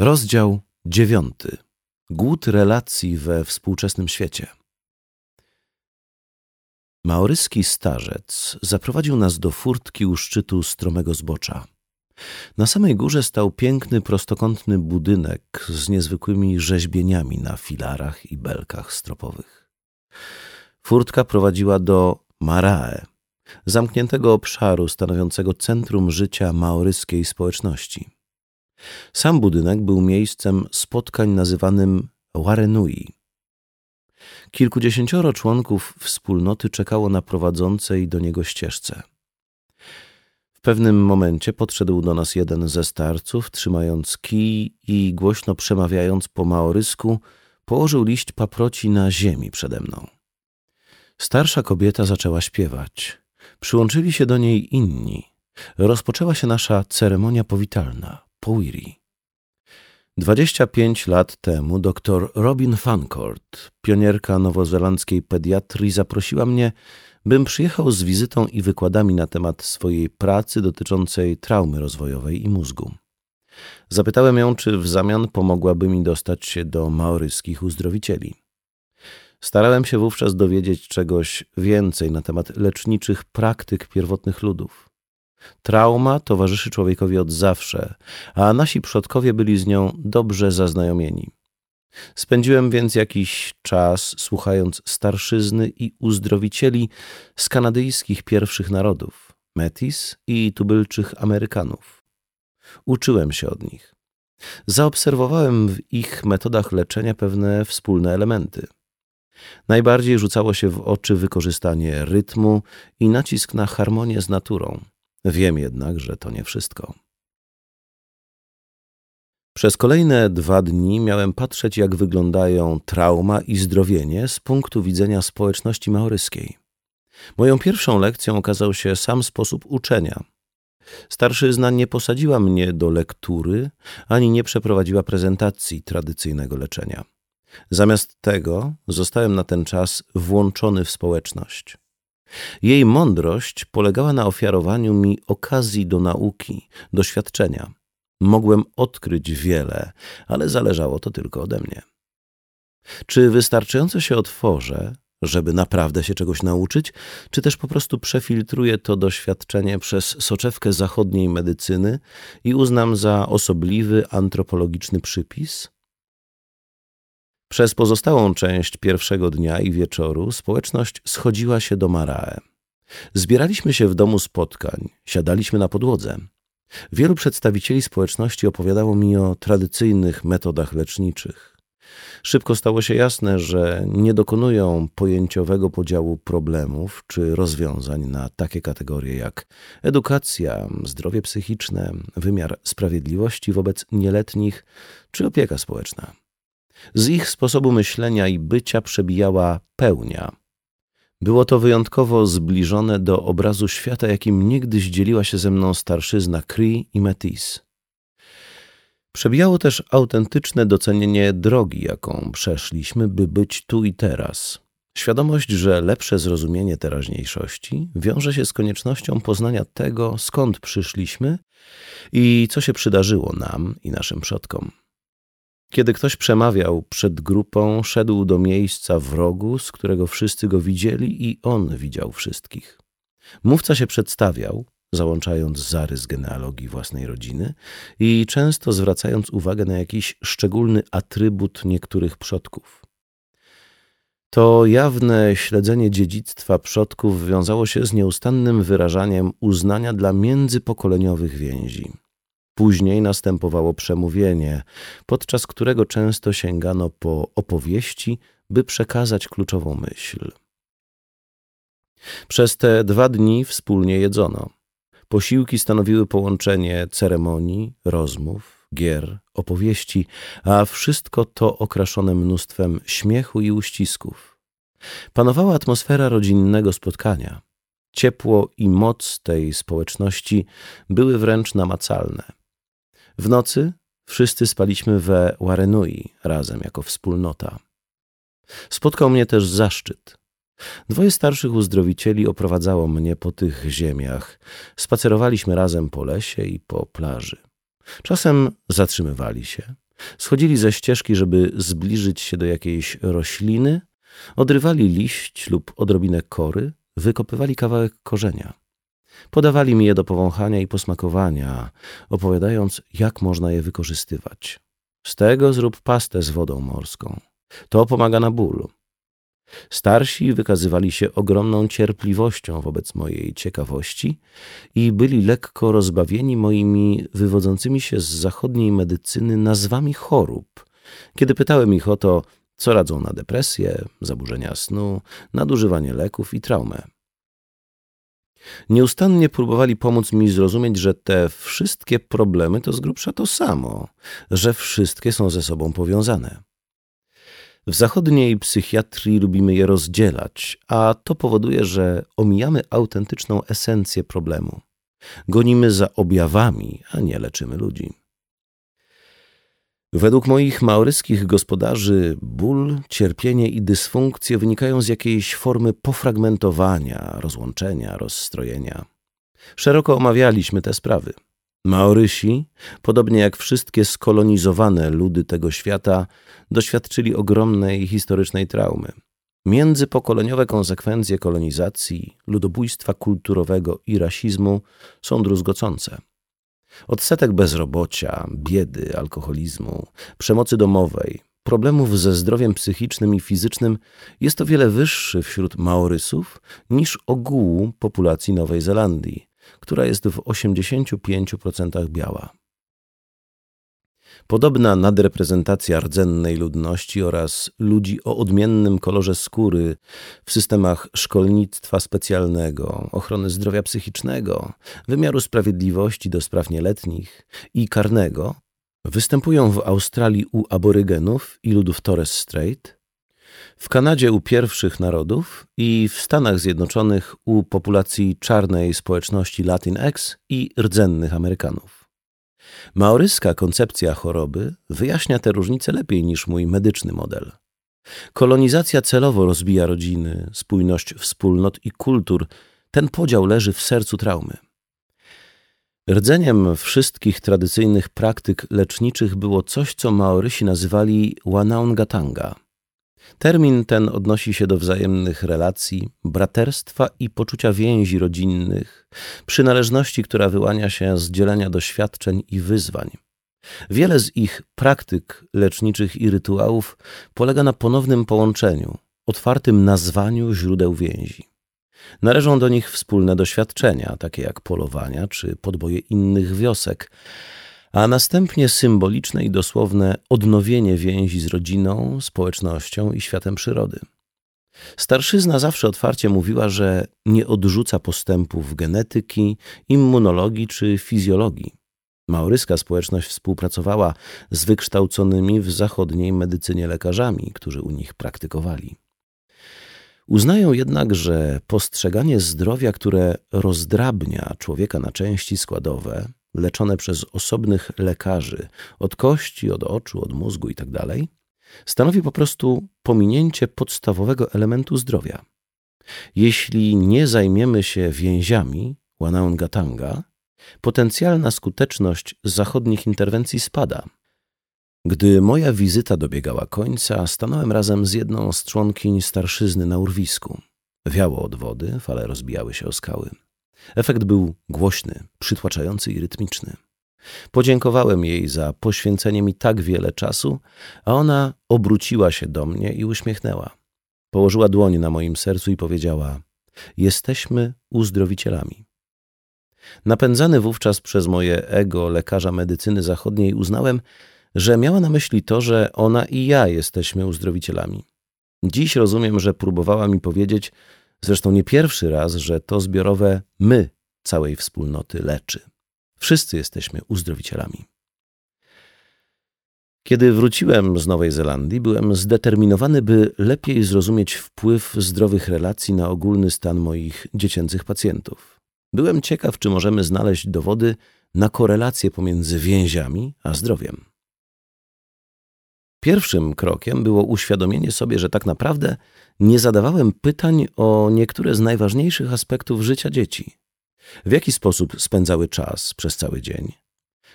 Rozdział dziewiąty. Głód relacji we współczesnym świecie. Maoryski starzec zaprowadził nas do furtki u szczytu stromego zbocza. Na samej górze stał piękny, prostokątny budynek z niezwykłymi rzeźbieniami na filarach i belkach stropowych. Furtka prowadziła do Marae, zamkniętego obszaru stanowiącego centrum życia maoryskiej społeczności. Sam budynek był miejscem spotkań nazywanym Warenui. Kilkudziesięcioro członków wspólnoty czekało na prowadzącej do niego ścieżce. W pewnym momencie podszedł do nas jeden ze starców, trzymając kij i głośno przemawiając po maorysku, położył liść paproci na ziemi przede mną. Starsza kobieta zaczęła śpiewać. Przyłączyli się do niej inni. Rozpoczęła się nasza ceremonia powitalna. Powiri. 25 lat temu dr Robin Fancourt, pionierka nowozelandzkiej pediatrii, zaprosiła mnie, bym przyjechał z wizytą i wykładami na temat swojej pracy dotyczącej traumy rozwojowej i mózgu. Zapytałem ją, czy w zamian pomogłaby mi dostać się do maoryskich uzdrowicieli. Starałem się wówczas dowiedzieć czegoś więcej na temat leczniczych praktyk pierwotnych ludów. Trauma towarzyszy człowiekowi od zawsze, a nasi przodkowie byli z nią dobrze zaznajomieni. Spędziłem więc jakiś czas słuchając starszyzny i uzdrowicieli z kanadyjskich pierwszych narodów, Metis i tubylczych Amerykanów. Uczyłem się od nich. Zaobserwowałem w ich metodach leczenia pewne wspólne elementy. Najbardziej rzucało się w oczy wykorzystanie rytmu i nacisk na harmonię z naturą. Wiem jednak, że to nie wszystko. Przez kolejne dwa dni miałem patrzeć, jak wyglądają trauma i zdrowienie z punktu widzenia społeczności maoryskiej. Moją pierwszą lekcją okazał się sam sposób uczenia. Starszyzna nie posadziła mnie do lektury, ani nie przeprowadziła prezentacji tradycyjnego leczenia. Zamiast tego zostałem na ten czas włączony w społeczność. Jej mądrość polegała na ofiarowaniu mi okazji do nauki, doświadczenia. Mogłem odkryć wiele, ale zależało to tylko ode mnie. Czy wystarczająco się otworzę, żeby naprawdę się czegoś nauczyć, czy też po prostu przefiltruję to doświadczenie przez soczewkę zachodniej medycyny i uznam za osobliwy antropologiczny przypis? Przez pozostałą część pierwszego dnia i wieczoru społeczność schodziła się do Marae. Zbieraliśmy się w domu spotkań, siadaliśmy na podłodze. Wielu przedstawicieli społeczności opowiadało mi o tradycyjnych metodach leczniczych. Szybko stało się jasne, że nie dokonują pojęciowego podziału problemów czy rozwiązań na takie kategorie jak edukacja, zdrowie psychiczne, wymiar sprawiedliwości wobec nieletnich czy opieka społeczna. Z ich sposobu myślenia i bycia przebijała pełnia. Było to wyjątkowo zbliżone do obrazu świata, jakim niegdyś dzieliła się ze mną starszyzna Cree i Metis. Przebijało też autentyczne docenienie drogi, jaką przeszliśmy, by być tu i teraz. Świadomość, że lepsze zrozumienie teraźniejszości wiąże się z koniecznością poznania tego, skąd przyszliśmy i co się przydarzyło nam i naszym przodkom. Kiedy ktoś przemawiał przed grupą, szedł do miejsca w rogu, z którego wszyscy go widzieli i on widział wszystkich. Mówca się przedstawiał, załączając zarys genealogii własnej rodziny i często zwracając uwagę na jakiś szczególny atrybut niektórych przodków. To jawne śledzenie dziedzictwa przodków wiązało się z nieustannym wyrażaniem uznania dla międzypokoleniowych więzi. Później następowało przemówienie, podczas którego często sięgano po opowieści, by przekazać kluczową myśl. Przez te dwa dni wspólnie jedzono. Posiłki stanowiły połączenie ceremonii, rozmów, gier, opowieści, a wszystko to okraszone mnóstwem śmiechu i uścisków. Panowała atmosfera rodzinnego spotkania. Ciepło i moc tej społeczności były wręcz namacalne. W nocy wszyscy spaliśmy we Warenui razem jako wspólnota. Spotkał mnie też zaszczyt. Dwoje starszych uzdrowicieli oprowadzało mnie po tych ziemiach. Spacerowaliśmy razem po lesie i po plaży. Czasem zatrzymywali się, Schodzili ze ścieżki, żeby zbliżyć się do jakiejś rośliny, odrywali liść lub odrobinę kory, wykopywali kawałek korzenia. Podawali mi je do powąchania i posmakowania, opowiadając, jak można je wykorzystywać. Z tego zrób pastę z wodą morską. To pomaga na ból. Starsi wykazywali się ogromną cierpliwością wobec mojej ciekawości i byli lekko rozbawieni moimi wywodzącymi się z zachodniej medycyny nazwami chorób, kiedy pytałem ich o to, co radzą na depresję, zaburzenia snu, nadużywanie leków i traumę. Nieustannie próbowali pomóc mi zrozumieć, że te wszystkie problemy to z grubsza to samo, że wszystkie są ze sobą powiązane. W zachodniej psychiatrii lubimy je rozdzielać, a to powoduje, że omijamy autentyczną esencję problemu. Gonimy za objawami, a nie leczymy ludzi. Według moich maoryskich gospodarzy ból, cierpienie i dysfunkcje wynikają z jakiejś formy pofragmentowania, rozłączenia, rozstrojenia. Szeroko omawialiśmy te sprawy. Maorysi, podobnie jak wszystkie skolonizowane ludy tego świata, doświadczyli ogromnej historycznej traumy. Międzypokoleniowe konsekwencje kolonizacji, ludobójstwa kulturowego i rasizmu są druzgocące. Odsetek bezrobocia, biedy, alkoholizmu, przemocy domowej, problemów ze zdrowiem psychicznym i fizycznym jest o wiele wyższy wśród Maorysów niż ogółu populacji Nowej Zelandii, która jest w 85% biała. Podobna nadreprezentacja rdzennej ludności oraz ludzi o odmiennym kolorze skóry w systemach szkolnictwa specjalnego, ochrony zdrowia psychicznego, wymiaru sprawiedliwości do spraw nieletnich i karnego występują w Australii u aborygenów i ludów Torres Strait, w Kanadzie u pierwszych narodów i w Stanach Zjednoczonych u populacji czarnej społeczności Latinx i rdzennych Amerykanów. Maoryska koncepcja choroby wyjaśnia te różnice lepiej niż mój medyczny model. Kolonizacja celowo rozbija rodziny, spójność wspólnot i kultur. Ten podział leży w sercu traumy. Rdzeniem wszystkich tradycyjnych praktyk leczniczych było coś, co Maorysi nazywali Wanaungatanga – Termin ten odnosi się do wzajemnych relacji, braterstwa i poczucia więzi rodzinnych, przynależności, która wyłania się z dzielenia doświadczeń i wyzwań. Wiele z ich praktyk leczniczych i rytuałów polega na ponownym połączeniu, otwartym nazwaniu źródeł więzi. Należą do nich wspólne doświadczenia, takie jak polowania czy podboje innych wiosek, a następnie symboliczne i dosłowne odnowienie więzi z rodziną, społecznością i światem przyrody. Starszyzna zawsze otwarcie mówiła, że nie odrzuca postępów genetyki, immunologii czy fizjologii. Maoryska społeczność współpracowała z wykształconymi w zachodniej medycynie lekarzami, którzy u nich praktykowali. Uznają jednak, że postrzeganie zdrowia, które rozdrabnia człowieka na części składowe, leczone przez osobnych lekarzy, od kości, od oczu, od mózgu itd., tak stanowi po prostu pominięcie podstawowego elementu zdrowia. Jeśli nie zajmiemy się więziami Wanaungatanga, potencjalna skuteczność zachodnich interwencji spada. Gdy moja wizyta dobiegała końca, stanąłem razem z jedną z członkiń starszyzny na urwisku. Wiało od wody, fale rozbijały się o skały. Efekt był głośny, przytłaczający i rytmiczny. Podziękowałem jej za poświęcenie mi tak wiele czasu, a ona obróciła się do mnie i uśmiechnęła. Położyła dłoń na moim sercu i powiedziała: Jesteśmy uzdrowicielami. Napędzany wówczas przez moje ego lekarza medycyny zachodniej, uznałem, że miała na myśli to, że ona i ja jesteśmy uzdrowicielami. Dziś rozumiem, że próbowała mi powiedzieć, Zresztą nie pierwszy raz, że to zbiorowe my całej wspólnoty leczy. Wszyscy jesteśmy uzdrowicielami. Kiedy wróciłem z Nowej Zelandii, byłem zdeterminowany, by lepiej zrozumieć wpływ zdrowych relacji na ogólny stan moich dziecięcych pacjentów. Byłem ciekaw, czy możemy znaleźć dowody na korelację pomiędzy więziami a zdrowiem. Pierwszym krokiem było uświadomienie sobie, że tak naprawdę nie zadawałem pytań o niektóre z najważniejszych aspektów życia dzieci. W jaki sposób spędzały czas przez cały dzień?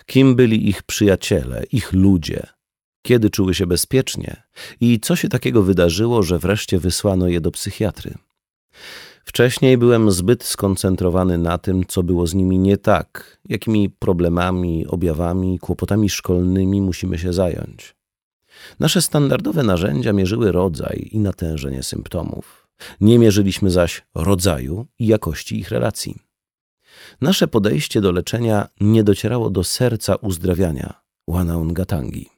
Kim byli ich przyjaciele, ich ludzie? kiedy czuły się bezpiecznie i co się takiego wydarzyło, że wreszcie wysłano je do psychiatry. Wcześniej byłem zbyt skoncentrowany na tym, co było z nimi nie tak, jakimi problemami, objawami, kłopotami szkolnymi musimy się zająć. Nasze standardowe narzędzia mierzyły rodzaj i natężenie symptomów. Nie mierzyliśmy zaś rodzaju i jakości ich relacji. Nasze podejście do leczenia nie docierało do serca uzdrawiania, Wanaungatangi.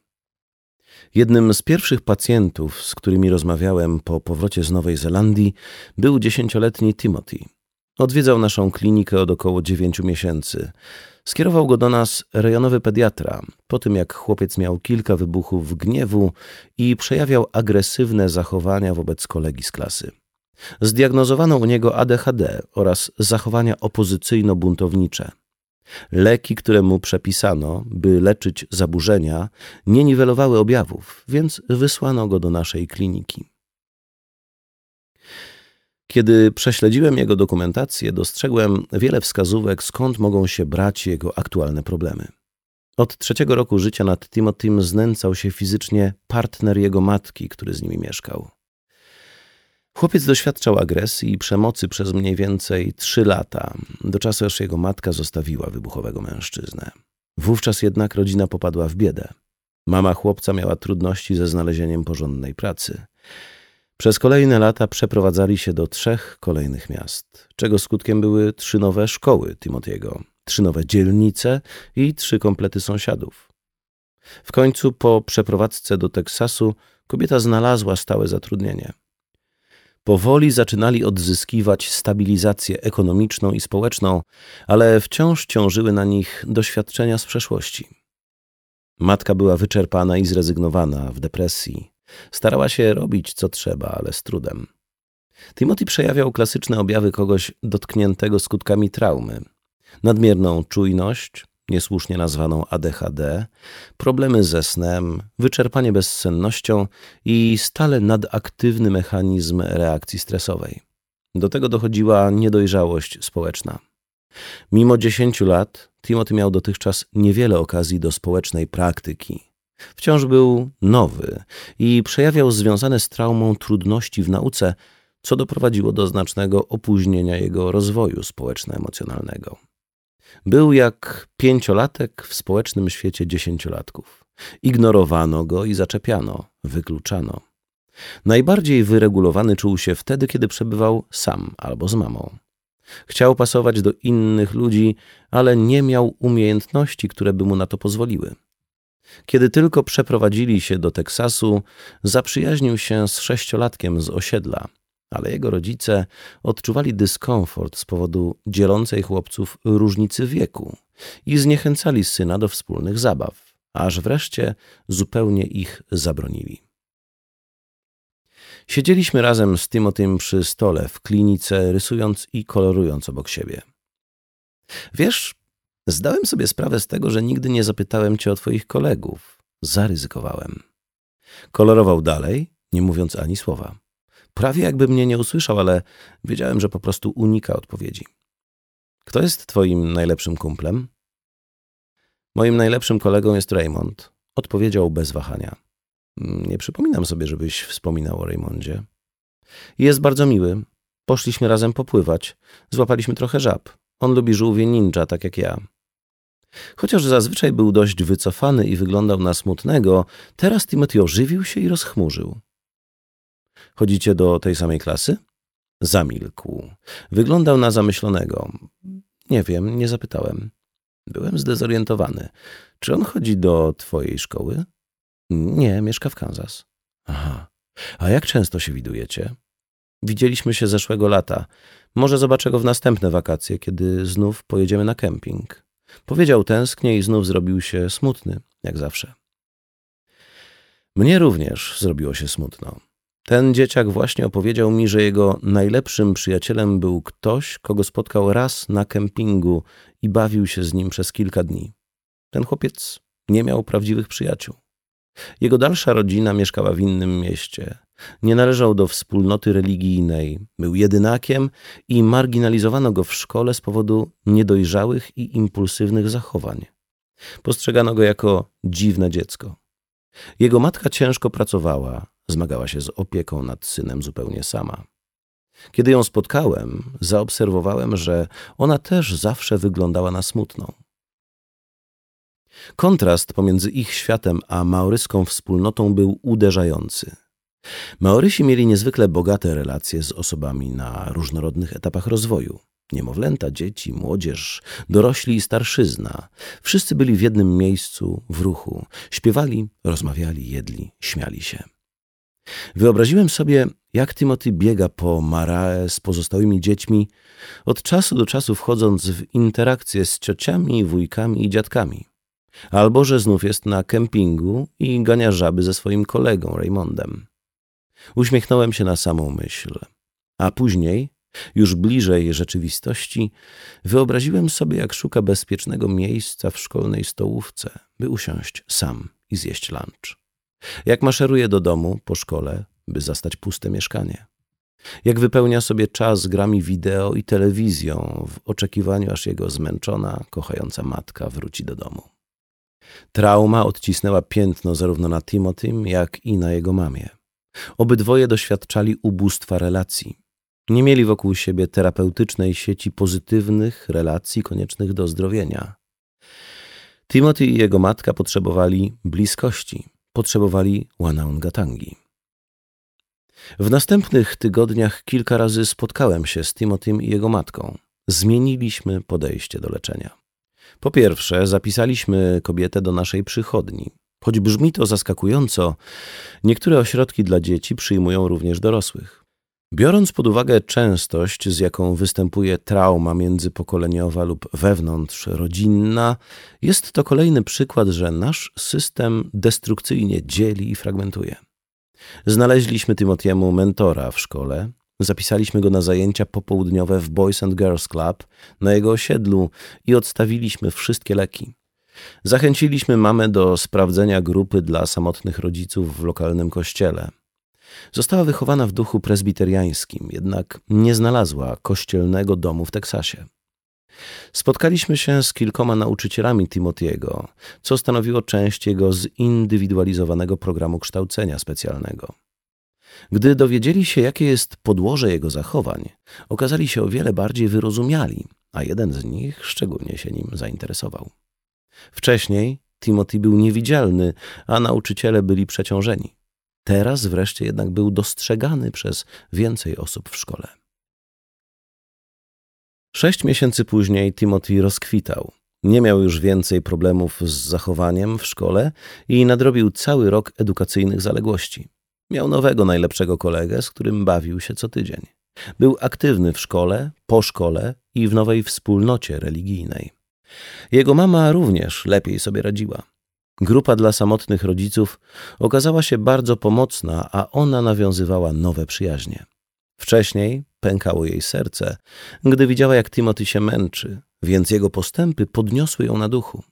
Jednym z pierwszych pacjentów, z którymi rozmawiałem po powrocie z Nowej Zelandii, był dziesięcioletni Timothy. Odwiedzał naszą klinikę od około dziewięciu miesięcy. Skierował go do nas rejonowy pediatra, po tym jak chłopiec miał kilka wybuchów gniewu i przejawiał agresywne zachowania wobec kolegi z klasy. Zdiagnozowano u niego ADHD oraz zachowania opozycyjno-buntownicze. Leki, które mu przepisano, by leczyć zaburzenia, nie niwelowały objawów, więc wysłano go do naszej kliniki. Kiedy prześledziłem jego dokumentację, dostrzegłem wiele wskazówek, skąd mogą się brać jego aktualne problemy. Od trzeciego roku życia nad Timothym znęcał się fizycznie partner jego matki, który z nimi mieszkał. Chłopiec doświadczał agresji i przemocy przez mniej więcej trzy lata, do czasu aż jego matka zostawiła wybuchowego mężczyznę. Wówczas jednak rodzina popadła w biedę. Mama chłopca miała trudności ze znalezieniem porządnej pracy. Przez kolejne lata przeprowadzali się do trzech kolejnych miast, czego skutkiem były trzy nowe szkoły Timotiego, trzy nowe dzielnice i trzy komplety sąsiadów. W końcu po przeprowadzce do Teksasu kobieta znalazła stałe zatrudnienie – powoli zaczynali odzyskiwać stabilizację ekonomiczną i społeczną, ale wciąż ciążyły na nich doświadczenia z przeszłości. Matka była wyczerpana i zrezygnowana, w depresji. Starała się robić co trzeba, ale z trudem. Timothy przejawiał klasyczne objawy kogoś dotkniętego skutkami traumy. Nadmierną czujność, niesłusznie nazwaną ADHD, problemy ze snem, wyczerpanie bezsennością i stale nadaktywny mechanizm reakcji stresowej. Do tego dochodziła niedojrzałość społeczna. Mimo dziesięciu lat, Timothy miał dotychczas niewiele okazji do społecznej praktyki. Wciąż był nowy i przejawiał związane z traumą trudności w nauce, co doprowadziło do znacznego opóźnienia jego rozwoju społeczno-emocjonalnego. Był jak pięciolatek w społecznym świecie dziesięciolatków. Ignorowano go i zaczepiano, wykluczano. Najbardziej wyregulowany czuł się wtedy, kiedy przebywał sam albo z mamą. Chciał pasować do innych ludzi, ale nie miał umiejętności, które by mu na to pozwoliły. Kiedy tylko przeprowadzili się do Teksasu, zaprzyjaźnił się z sześciolatkiem z osiedla, ale jego rodzice odczuwali dyskomfort z powodu dzielącej chłopców różnicy wieku i zniechęcali syna do wspólnych zabaw, aż wreszcie zupełnie ich zabronili. Siedzieliśmy razem z Timotym przy stole w klinice, rysując i kolorując obok siebie. Wiesz, zdałem sobie sprawę z tego, że nigdy nie zapytałem cię o twoich kolegów. Zaryzykowałem. Kolorował dalej, nie mówiąc ani słowa. Prawie jakby mnie nie usłyszał, ale wiedziałem, że po prostu unika odpowiedzi. Kto jest twoim najlepszym kumplem? Moim najlepszym kolegą jest Raymond. Odpowiedział bez wahania. Nie przypominam sobie, żebyś wspominał o Raymondzie. Jest bardzo miły. Poszliśmy razem popływać. Złapaliśmy trochę żab. On lubi żółwie ninja, tak jak ja. Chociaż zazwyczaj był dość wycofany i wyglądał na smutnego, teraz Timothy ożywił się i rozchmurzył. Chodzicie do tej samej klasy? Zamilkł. Wyglądał na zamyślonego. Nie wiem, nie zapytałem. Byłem zdezorientowany. Czy on chodzi do twojej szkoły? Nie, mieszka w Kansas. Aha. A jak często się widujecie? Widzieliśmy się zeszłego lata. Może zobaczę go w następne wakacje, kiedy znów pojedziemy na kemping. Powiedział tęsknie i znów zrobił się smutny, jak zawsze. Mnie również zrobiło się smutno. Ten dzieciak właśnie opowiedział mi, że jego najlepszym przyjacielem był ktoś, kogo spotkał raz na kempingu i bawił się z nim przez kilka dni. Ten chłopiec nie miał prawdziwych przyjaciół. Jego dalsza rodzina mieszkała w innym mieście. Nie należał do wspólnoty religijnej, był jedynakiem i marginalizowano go w szkole z powodu niedojrzałych i impulsywnych zachowań. Postrzegano go jako dziwne dziecko. Jego matka ciężko pracowała, zmagała się z opieką nad synem zupełnie sama. Kiedy ją spotkałem, zaobserwowałem, że ona też zawsze wyglądała na smutną. Kontrast pomiędzy ich światem a maoryską wspólnotą był uderzający. Maorysi mieli niezwykle bogate relacje z osobami na różnorodnych etapach rozwoju. Niemowlęta, dzieci, młodzież, dorośli i starszyzna. Wszyscy byli w jednym miejscu, w ruchu. Śpiewali, rozmawiali, jedli, śmiali się. Wyobraziłem sobie, jak Timothy biega po Marae z pozostałymi dziećmi, od czasu do czasu wchodząc w interakcję z ciociami, wujkami i dziadkami. Albo że znów jest na kempingu i gania żaby ze swoim kolegą Raymondem. Uśmiechnąłem się na samą myśl. A później, już bliżej rzeczywistości, wyobraziłem sobie, jak szuka bezpiecznego miejsca w szkolnej stołówce, by usiąść sam i zjeść lunch. Jak maszeruje do domu po szkole, by zastać puste mieszkanie. Jak wypełnia sobie czas grami wideo i telewizją w oczekiwaniu, aż jego zmęczona, kochająca matka wróci do domu. Trauma odcisnęła piętno zarówno na Timothym, jak i na jego mamie. Obydwoje doświadczali ubóstwa relacji. Nie mieli wokół siebie terapeutycznej sieci pozytywnych relacji koniecznych do zdrowienia. Timothy i jego matka potrzebowali bliskości, potrzebowali Wanaungatangi. W następnych tygodniach kilka razy spotkałem się z Timothym i jego matką. Zmieniliśmy podejście do leczenia. Po pierwsze, zapisaliśmy kobietę do naszej przychodni. Choć brzmi to zaskakująco, niektóre ośrodki dla dzieci przyjmują również dorosłych. Biorąc pod uwagę częstość, z jaką występuje trauma międzypokoleniowa lub wewnątrzrodzinna, jest to kolejny przykład, że nasz system destrukcyjnie dzieli i fragmentuje. Znaleźliśmy Timotiemu mentora w szkole, zapisaliśmy go na zajęcia popołudniowe w Boys and Girls Club na jego osiedlu i odstawiliśmy wszystkie leki. Zachęciliśmy mamę do sprawdzenia grupy dla samotnych rodziców w lokalnym kościele. Została wychowana w duchu prezbiteriańskim, jednak nie znalazła kościelnego domu w Teksasie. Spotkaliśmy się z kilkoma nauczycielami Timotiego, co stanowiło część jego zindywidualizowanego programu kształcenia specjalnego. Gdy dowiedzieli się, jakie jest podłoże jego zachowań, okazali się o wiele bardziej wyrozumiali, a jeden z nich szczególnie się nim zainteresował. Wcześniej Timothy był niewidzialny, a nauczyciele byli przeciążeni. Teraz wreszcie jednak był dostrzegany przez więcej osób w szkole. Sześć miesięcy później Timothy rozkwitał. Nie miał już więcej problemów z zachowaniem w szkole i nadrobił cały rok edukacyjnych zaległości. Miał nowego, najlepszego kolegę, z którym bawił się co tydzień. Był aktywny w szkole, po szkole i w nowej wspólnocie religijnej. Jego mama również lepiej sobie radziła. Grupa dla samotnych rodziców okazała się bardzo pomocna, a ona nawiązywała nowe przyjaźnie. Wcześniej pękało jej serce, gdy widziała, jak Timothy się męczy, więc jego postępy podniosły ją na duchu.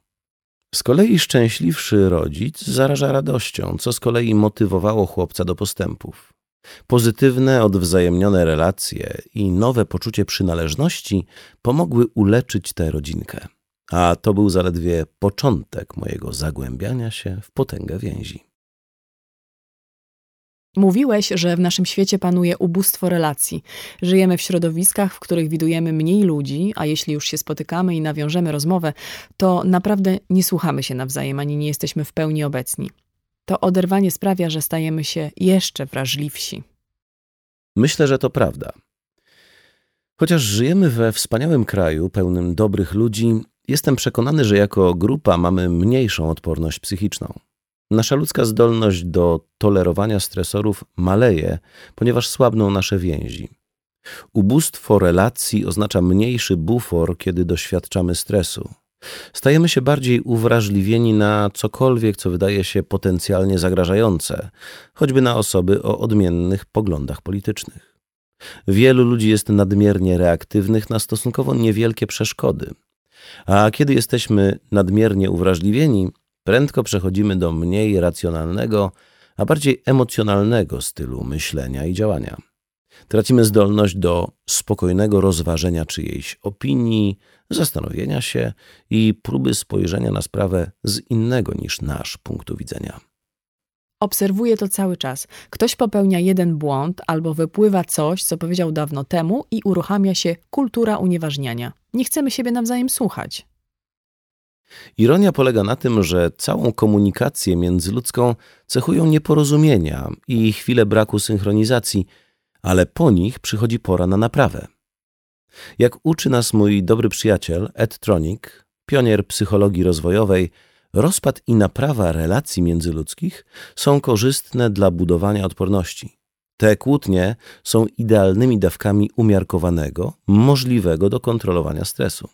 Z kolei szczęśliwszy rodzic zaraża radością, co z kolei motywowało chłopca do postępów. Pozytywne, odwzajemnione relacje i nowe poczucie przynależności pomogły uleczyć tę rodzinkę. A to był zaledwie początek mojego zagłębiania się w potęgę więzi. Mówiłeś, że w naszym świecie panuje ubóstwo relacji. Żyjemy w środowiskach, w których widujemy mniej ludzi, a jeśli już się spotykamy i nawiążemy rozmowę, to naprawdę nie słuchamy się nawzajem ani nie jesteśmy w pełni obecni. To oderwanie sprawia, że stajemy się jeszcze wrażliwsi. Myślę, że to prawda. Chociaż żyjemy we wspaniałym kraju, pełnym dobrych ludzi, jestem przekonany, że jako grupa mamy mniejszą odporność psychiczną. Nasza ludzka zdolność do tolerowania stresorów maleje, ponieważ słabną nasze więzi. Ubóstwo relacji oznacza mniejszy bufor, kiedy doświadczamy stresu. Stajemy się bardziej uwrażliwieni na cokolwiek, co wydaje się potencjalnie zagrażające, choćby na osoby o odmiennych poglądach politycznych. Wielu ludzi jest nadmiernie reaktywnych na stosunkowo niewielkie przeszkody. A kiedy jesteśmy nadmiernie uwrażliwieni, prędko przechodzimy do mniej racjonalnego, a bardziej emocjonalnego stylu myślenia i działania. Tracimy zdolność do spokojnego rozważenia czyjejś opinii, zastanowienia się i próby spojrzenia na sprawę z innego niż nasz punktu widzenia. Obserwuję to cały czas. Ktoś popełnia jeden błąd albo wypływa coś, co powiedział dawno temu i uruchamia się kultura unieważniania. Nie chcemy siebie nawzajem słuchać. Ironia polega na tym, że całą komunikację międzyludzką cechują nieporozumienia i chwile braku synchronizacji, ale po nich przychodzi pora na naprawę. Jak uczy nas mój dobry przyjaciel Ed Tronick, pionier psychologii rozwojowej, rozpad i naprawa relacji międzyludzkich są korzystne dla budowania odporności. Te kłótnie są idealnymi dawkami umiarkowanego, możliwego do kontrolowania stresu.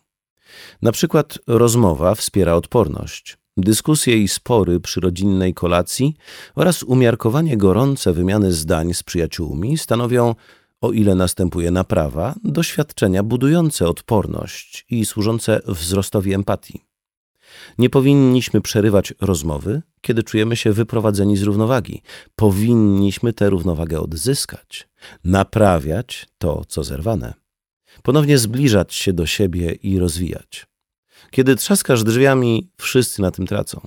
Na przykład rozmowa wspiera odporność, dyskusje i spory przy rodzinnej kolacji oraz umiarkowanie gorące wymiany zdań z przyjaciółmi stanowią, o ile następuje naprawa, doświadczenia budujące odporność i służące wzrostowi empatii. Nie powinniśmy przerywać rozmowy, kiedy czujemy się wyprowadzeni z równowagi. Powinniśmy tę równowagę odzyskać, naprawiać to, co zerwane ponownie zbliżać się do siebie i rozwijać. Kiedy trzaskasz drzwiami, wszyscy na tym tracą.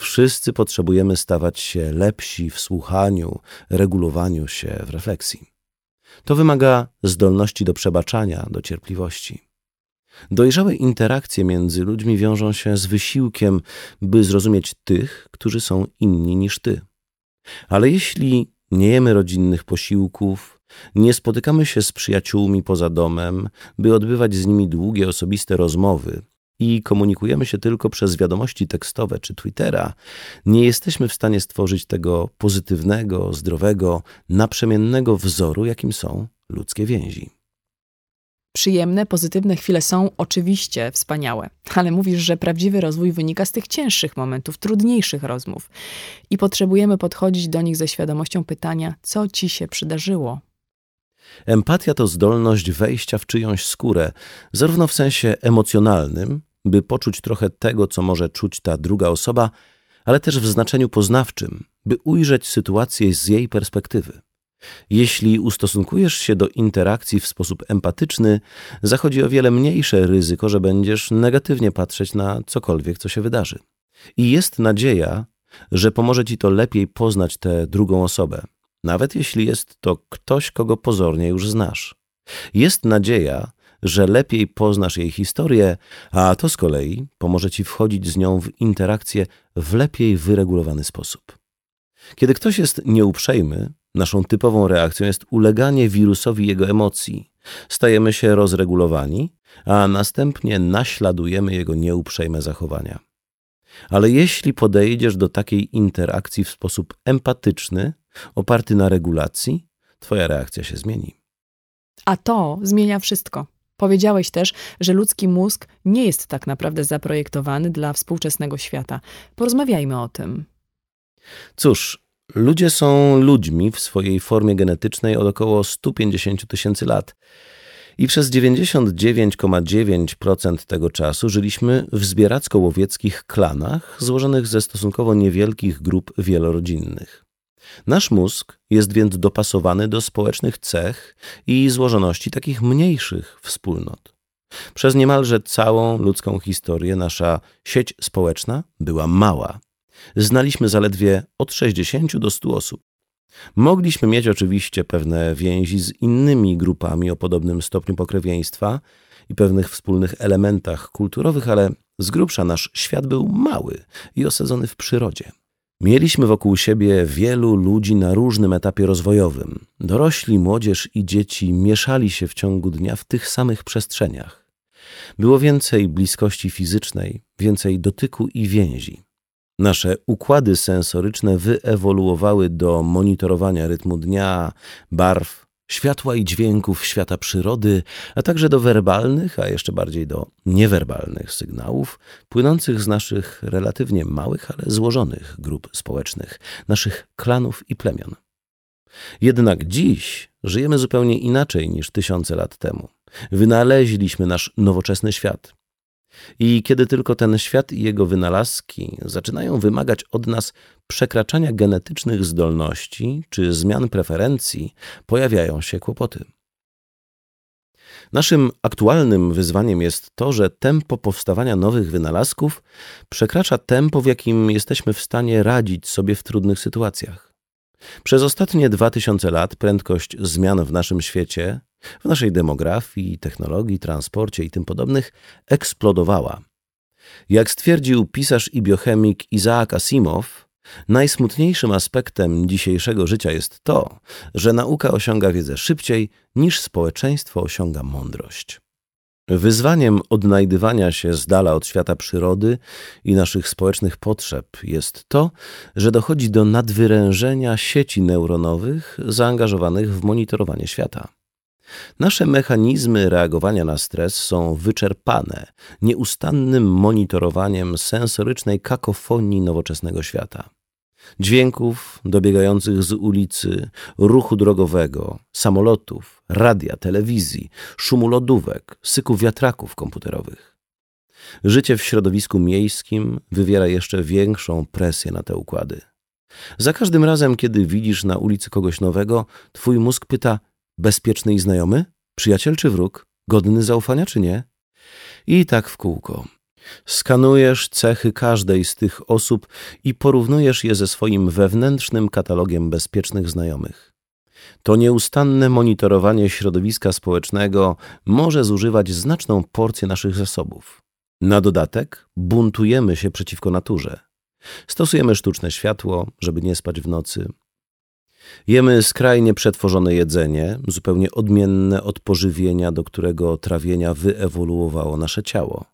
Wszyscy potrzebujemy stawać się lepsi w słuchaniu, regulowaniu się, w refleksji. To wymaga zdolności do przebaczania, do cierpliwości. Dojrzałe interakcje między ludźmi wiążą się z wysiłkiem, by zrozumieć tych, którzy są inni niż ty. Ale jeśli nie jemy rodzinnych posiłków, nie spotykamy się z przyjaciółmi poza domem, by odbywać z nimi długie osobiste rozmowy i komunikujemy się tylko przez wiadomości tekstowe czy Twittera, nie jesteśmy w stanie stworzyć tego pozytywnego, zdrowego, naprzemiennego wzoru, jakim są ludzkie więzi. Przyjemne, pozytywne chwile są oczywiście wspaniałe, ale mówisz, że prawdziwy rozwój wynika z tych cięższych momentów, trudniejszych rozmów. I potrzebujemy podchodzić do nich ze świadomością pytania, co ci się przydarzyło, Empatia to zdolność wejścia w czyjąś skórę, zarówno w sensie emocjonalnym, by poczuć trochę tego, co może czuć ta druga osoba, ale też w znaczeniu poznawczym, by ujrzeć sytuację z jej perspektywy. Jeśli ustosunkujesz się do interakcji w sposób empatyczny, zachodzi o wiele mniejsze ryzyko, że będziesz negatywnie patrzeć na cokolwiek, co się wydarzy. I jest nadzieja, że pomoże ci to lepiej poznać tę drugą osobę, nawet jeśli jest to ktoś, kogo pozornie już znasz. Jest nadzieja, że lepiej poznasz jej historię, a to z kolei pomoże ci wchodzić z nią w interakcję w lepiej wyregulowany sposób. Kiedy ktoś jest nieuprzejmy, naszą typową reakcją jest uleganie wirusowi jego emocji. Stajemy się rozregulowani, a następnie naśladujemy jego nieuprzejme zachowania. Ale jeśli podejdziesz do takiej interakcji w sposób empatyczny, oparty na regulacji, Twoja reakcja się zmieni. A to zmienia wszystko. Powiedziałeś też, że ludzki mózg nie jest tak naprawdę zaprojektowany dla współczesnego świata. Porozmawiajmy o tym. Cóż, ludzie są ludźmi w swojej formie genetycznej od około 150 tysięcy lat. I przez 99,9% tego czasu żyliśmy w zbieracko-łowieckich klanach złożonych ze stosunkowo niewielkich grup wielorodzinnych. Nasz mózg jest więc dopasowany do społecznych cech i złożoności takich mniejszych wspólnot. Przez niemalże całą ludzką historię nasza sieć społeczna była mała. Znaliśmy zaledwie od 60 do 100 osób. Mogliśmy mieć oczywiście pewne więzi z innymi grupami o podobnym stopniu pokrewieństwa i pewnych wspólnych elementach kulturowych, ale z grubsza nasz świat był mały i osadzony w przyrodzie. Mieliśmy wokół siebie wielu ludzi na różnym etapie rozwojowym. Dorośli, młodzież i dzieci mieszali się w ciągu dnia w tych samych przestrzeniach. Było więcej bliskości fizycznej, więcej dotyku i więzi. Nasze układy sensoryczne wyewoluowały do monitorowania rytmu dnia, barw, światła i dźwięków świata przyrody, a także do werbalnych, a jeszcze bardziej do niewerbalnych sygnałów płynących z naszych relatywnie małych, ale złożonych grup społecznych, naszych klanów i plemion. Jednak dziś żyjemy zupełnie inaczej niż tysiące lat temu. Wynaleźliśmy nasz nowoczesny świat. I kiedy tylko ten świat i jego wynalazki zaczynają wymagać od nas przekraczania genetycznych zdolności czy zmian preferencji, pojawiają się kłopoty. Naszym aktualnym wyzwaniem jest to, że tempo powstawania nowych wynalazków przekracza tempo, w jakim jesteśmy w stanie radzić sobie w trudnych sytuacjach. Przez ostatnie 2000 lat prędkość zmian w naszym świecie, w naszej demografii, technologii, transporcie i tym podobnych eksplodowała. Jak stwierdził pisarz i biochemik Isaac Asimov, najsmutniejszym aspektem dzisiejszego życia jest to, że nauka osiąga wiedzę szybciej niż społeczeństwo osiąga mądrość. Wyzwaniem odnajdywania się z dala od świata przyrody i naszych społecznych potrzeb jest to, że dochodzi do nadwyrężenia sieci neuronowych zaangażowanych w monitorowanie świata. Nasze mechanizmy reagowania na stres są wyczerpane nieustannym monitorowaniem sensorycznej kakofonii nowoczesnego świata. Dźwięków dobiegających z ulicy, ruchu drogowego, samolotów, radia, telewizji, szumu lodówek, syku wiatraków komputerowych. Życie w środowisku miejskim wywiera jeszcze większą presję na te układy. Za każdym razem, kiedy widzisz na ulicy kogoś nowego, twój mózg pyta: bezpieczny i znajomy? Przyjaciel czy wróg? Godny zaufania czy nie? I tak w kółko. Skanujesz cechy każdej z tych osób i porównujesz je ze swoim wewnętrznym katalogiem bezpiecznych znajomych. To nieustanne monitorowanie środowiska społecznego może zużywać znaczną porcję naszych zasobów. Na dodatek buntujemy się przeciwko naturze. Stosujemy sztuczne światło, żeby nie spać w nocy. Jemy skrajnie przetworzone jedzenie, zupełnie odmienne od pożywienia, do którego trawienia wyewoluowało nasze ciało.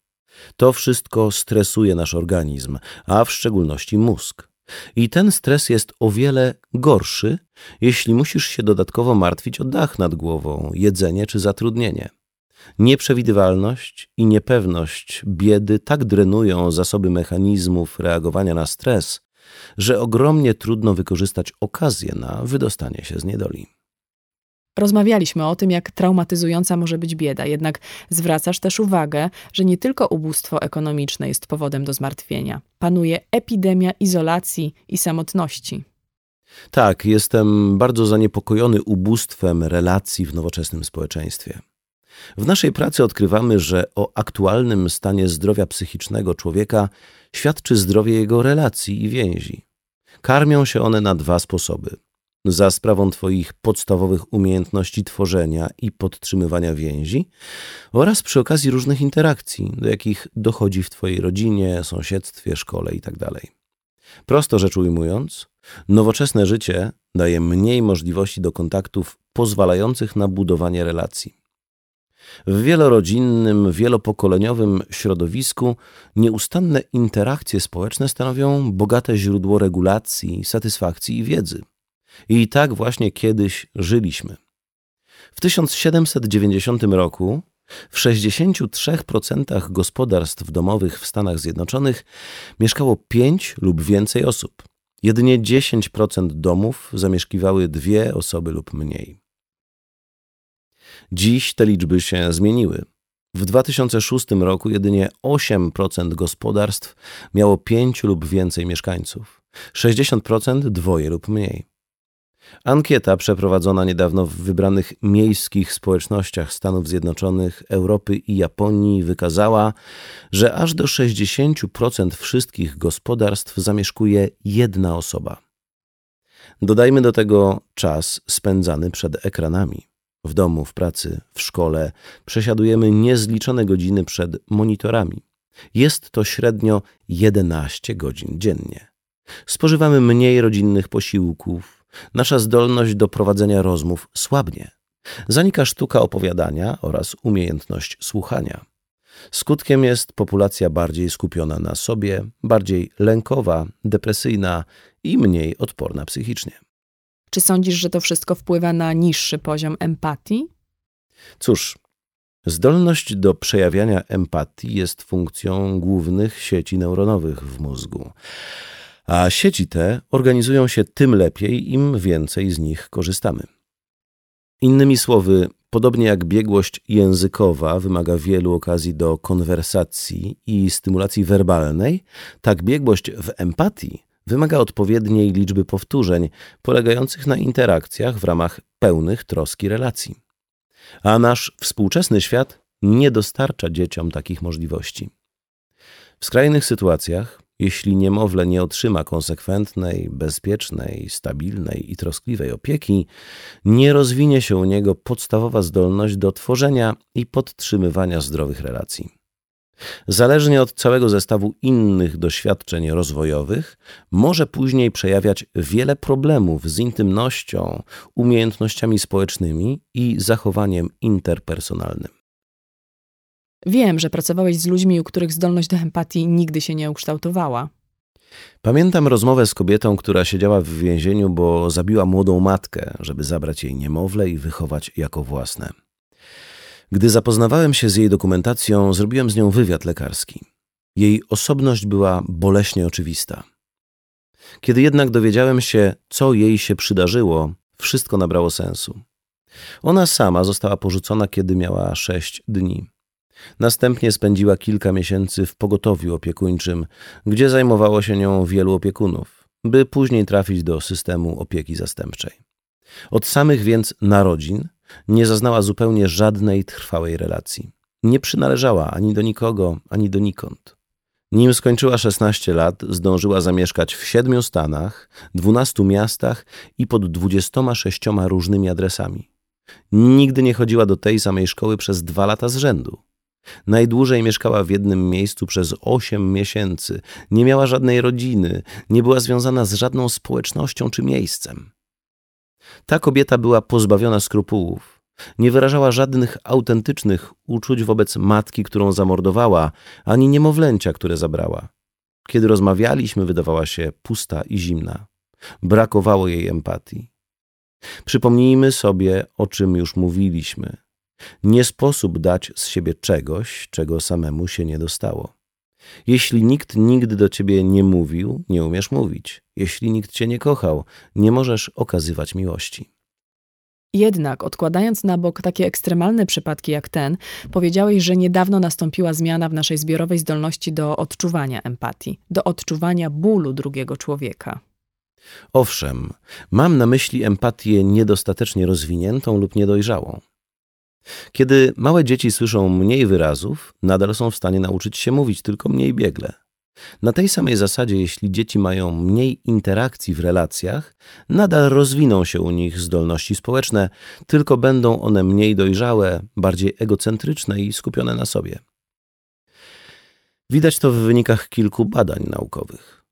To wszystko stresuje nasz organizm, a w szczególności mózg. I ten stres jest o wiele gorszy, jeśli musisz się dodatkowo martwić o dach nad głową, jedzenie czy zatrudnienie. Nieprzewidywalność i niepewność biedy tak drenują zasoby mechanizmów reagowania na stres, że ogromnie trudno wykorzystać okazję na wydostanie się z niedoli. Rozmawialiśmy o tym, jak traumatyzująca może być bieda, jednak zwracasz też uwagę, że nie tylko ubóstwo ekonomiczne jest powodem do zmartwienia. Panuje epidemia izolacji i samotności. Tak, jestem bardzo zaniepokojony ubóstwem relacji w nowoczesnym społeczeństwie. W naszej pracy odkrywamy, że o aktualnym stanie zdrowia psychicznego człowieka świadczy zdrowie jego relacji i więzi. Karmią się one na dwa sposoby za sprawą Twoich podstawowych umiejętności tworzenia i podtrzymywania więzi oraz przy okazji różnych interakcji, do jakich dochodzi w Twojej rodzinie, sąsiedztwie, szkole itd. Tak Prosto rzecz ujmując, nowoczesne życie daje mniej możliwości do kontaktów pozwalających na budowanie relacji. W wielorodzinnym, wielopokoleniowym środowisku nieustanne interakcje społeczne stanowią bogate źródło regulacji, satysfakcji i wiedzy. I tak właśnie kiedyś żyliśmy. W 1790 roku w 63% gospodarstw domowych w Stanach Zjednoczonych mieszkało 5 lub więcej osób. Jedynie 10% domów zamieszkiwały dwie osoby lub mniej. Dziś te liczby się zmieniły. W 2006 roku jedynie 8% gospodarstw miało 5 lub więcej mieszkańców, 60% dwoje lub mniej. Ankieta przeprowadzona niedawno w wybranych miejskich społecznościach Stanów Zjednoczonych, Europy i Japonii wykazała, że aż do 60% wszystkich gospodarstw zamieszkuje jedna osoba. Dodajmy do tego czas spędzany przed ekranami. W domu, w pracy, w szkole przesiadujemy niezliczone godziny przed monitorami. Jest to średnio 11 godzin dziennie. Spożywamy mniej rodzinnych posiłków, Nasza zdolność do prowadzenia rozmów słabnie. Zanika sztuka opowiadania oraz umiejętność słuchania. Skutkiem jest populacja bardziej skupiona na sobie, bardziej lękowa, depresyjna i mniej odporna psychicznie. Czy sądzisz, że to wszystko wpływa na niższy poziom empatii? Cóż, zdolność do przejawiania empatii jest funkcją głównych sieci neuronowych w mózgu a sieci te organizują się tym lepiej, im więcej z nich korzystamy. Innymi słowy, podobnie jak biegłość językowa wymaga wielu okazji do konwersacji i stymulacji werbalnej, tak biegłość w empatii wymaga odpowiedniej liczby powtórzeń, polegających na interakcjach w ramach pełnych troski relacji. A nasz współczesny świat nie dostarcza dzieciom takich możliwości. W skrajnych sytuacjach, jeśli niemowlę nie otrzyma konsekwentnej, bezpiecznej, stabilnej i troskliwej opieki, nie rozwinie się u niego podstawowa zdolność do tworzenia i podtrzymywania zdrowych relacji. Zależnie od całego zestawu innych doświadczeń rozwojowych, może później przejawiać wiele problemów z intymnością, umiejętnościami społecznymi i zachowaniem interpersonalnym. Wiem, że pracowałeś z ludźmi, u których zdolność do empatii nigdy się nie ukształtowała. Pamiętam rozmowę z kobietą, która siedziała w więzieniu, bo zabiła młodą matkę, żeby zabrać jej niemowlę i wychować jako własne. Gdy zapoznawałem się z jej dokumentacją, zrobiłem z nią wywiad lekarski. Jej osobność była boleśnie oczywista. Kiedy jednak dowiedziałem się, co jej się przydarzyło, wszystko nabrało sensu. Ona sama została porzucona, kiedy miała sześć dni. Następnie spędziła kilka miesięcy w pogotowiu opiekuńczym, gdzie zajmowało się nią wielu opiekunów, by później trafić do systemu opieki zastępczej. Od samych więc narodzin nie zaznała zupełnie żadnej trwałej relacji. Nie przynależała ani do nikogo, ani do nikąd. Nim skończyła 16 lat, zdążyła zamieszkać w siedmiu stanach, dwunastu miastach i pod dwudziestoma sześcioma różnymi adresami. Nigdy nie chodziła do tej samej szkoły przez dwa lata z rzędu. Najdłużej mieszkała w jednym miejscu przez osiem miesięcy, nie miała żadnej rodziny, nie była związana z żadną społecznością czy miejscem. Ta kobieta była pozbawiona skrupułów. Nie wyrażała żadnych autentycznych uczuć wobec matki, którą zamordowała, ani niemowlęcia, które zabrała. Kiedy rozmawialiśmy, wydawała się pusta i zimna. Brakowało jej empatii. Przypomnijmy sobie, o czym już mówiliśmy. Nie sposób dać z siebie czegoś, czego samemu się nie dostało. Jeśli nikt nigdy do ciebie nie mówił, nie umiesz mówić. Jeśli nikt cię nie kochał, nie możesz okazywać miłości. Jednak, odkładając na bok takie ekstremalne przypadki jak ten, powiedziałeś, że niedawno nastąpiła zmiana w naszej zbiorowej zdolności do odczuwania empatii, do odczuwania bólu drugiego człowieka. Owszem, mam na myśli empatię niedostatecznie rozwiniętą lub niedojrzałą. Kiedy małe dzieci słyszą mniej wyrazów, nadal są w stanie nauczyć się mówić, tylko mniej biegle. Na tej samej zasadzie, jeśli dzieci mają mniej interakcji w relacjach, nadal rozwiną się u nich zdolności społeczne, tylko będą one mniej dojrzałe, bardziej egocentryczne i skupione na sobie. Widać to w wynikach kilku badań naukowych.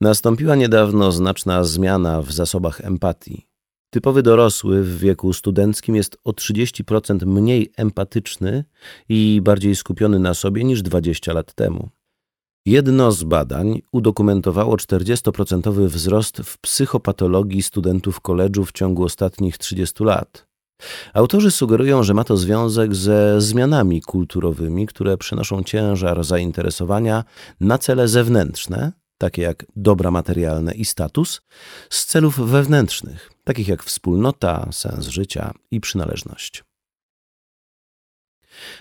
Nastąpiła niedawno znaczna zmiana w zasobach empatii. Typowy dorosły w wieku studenckim jest o 30% mniej empatyczny i bardziej skupiony na sobie niż 20 lat temu. Jedno z badań udokumentowało 40% wzrost w psychopatologii studentów koledżu w ciągu ostatnich 30 lat. Autorzy sugerują, że ma to związek ze zmianami kulturowymi, które przenoszą ciężar zainteresowania na cele zewnętrzne, takie jak dobra materialne i status, z celów wewnętrznych, takich jak wspólnota, sens życia i przynależność.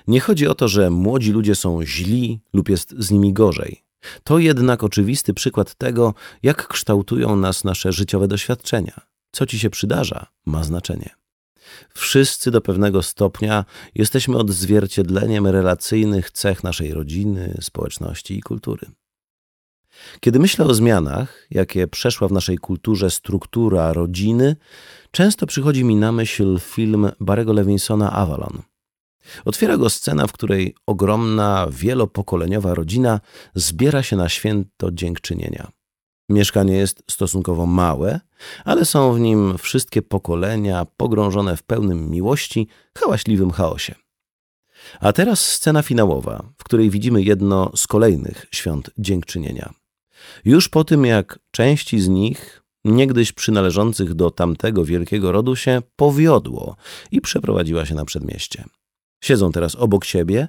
Nie chodzi o to, że młodzi ludzie są źli lub jest z nimi gorzej. To jednak oczywisty przykład tego, jak kształtują nas nasze życiowe doświadczenia. Co ci się przydarza, ma znaczenie. Wszyscy do pewnego stopnia jesteśmy odzwierciedleniem relacyjnych cech naszej rodziny, społeczności i kultury. Kiedy myślę o zmianach, jakie przeszła w naszej kulturze struktura rodziny, często przychodzi mi na myśl film Barego Lewinsona Avalon. Otwiera go scena, w której ogromna, wielopokoleniowa rodzina zbiera się na święto dziękczynienia. Mieszkanie jest stosunkowo małe, ale są w nim wszystkie pokolenia pogrążone w pełnym miłości, hałaśliwym chaosie. A teraz scena finałowa, w której widzimy jedno z kolejnych świąt dziękczynienia. Już po tym, jak części z nich, niegdyś przynależących do tamtego wielkiego rodu, się powiodło i przeprowadziła się na przedmieście. Siedzą teraz obok siebie,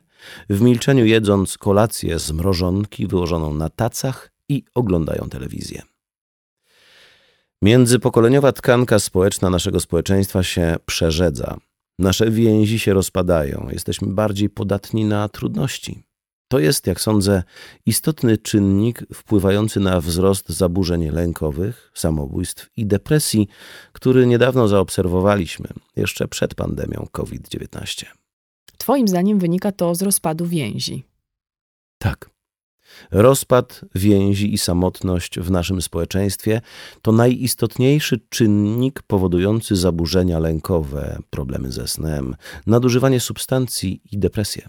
w milczeniu jedząc kolację z mrożonki wyłożoną na tacach i oglądają telewizję. Międzypokoleniowa tkanka społeczna naszego społeczeństwa się przerzedza. Nasze więzi się rozpadają, jesteśmy bardziej podatni na trudności. To jest, jak sądzę, istotny czynnik wpływający na wzrost zaburzeń lękowych, samobójstw i depresji, który niedawno zaobserwowaliśmy, jeszcze przed pandemią COVID-19. Twoim zdaniem wynika to z rozpadu więzi. Tak. Rozpad więzi i samotność w naszym społeczeństwie to najistotniejszy czynnik powodujący zaburzenia lękowe, problemy ze snem, nadużywanie substancji i depresję.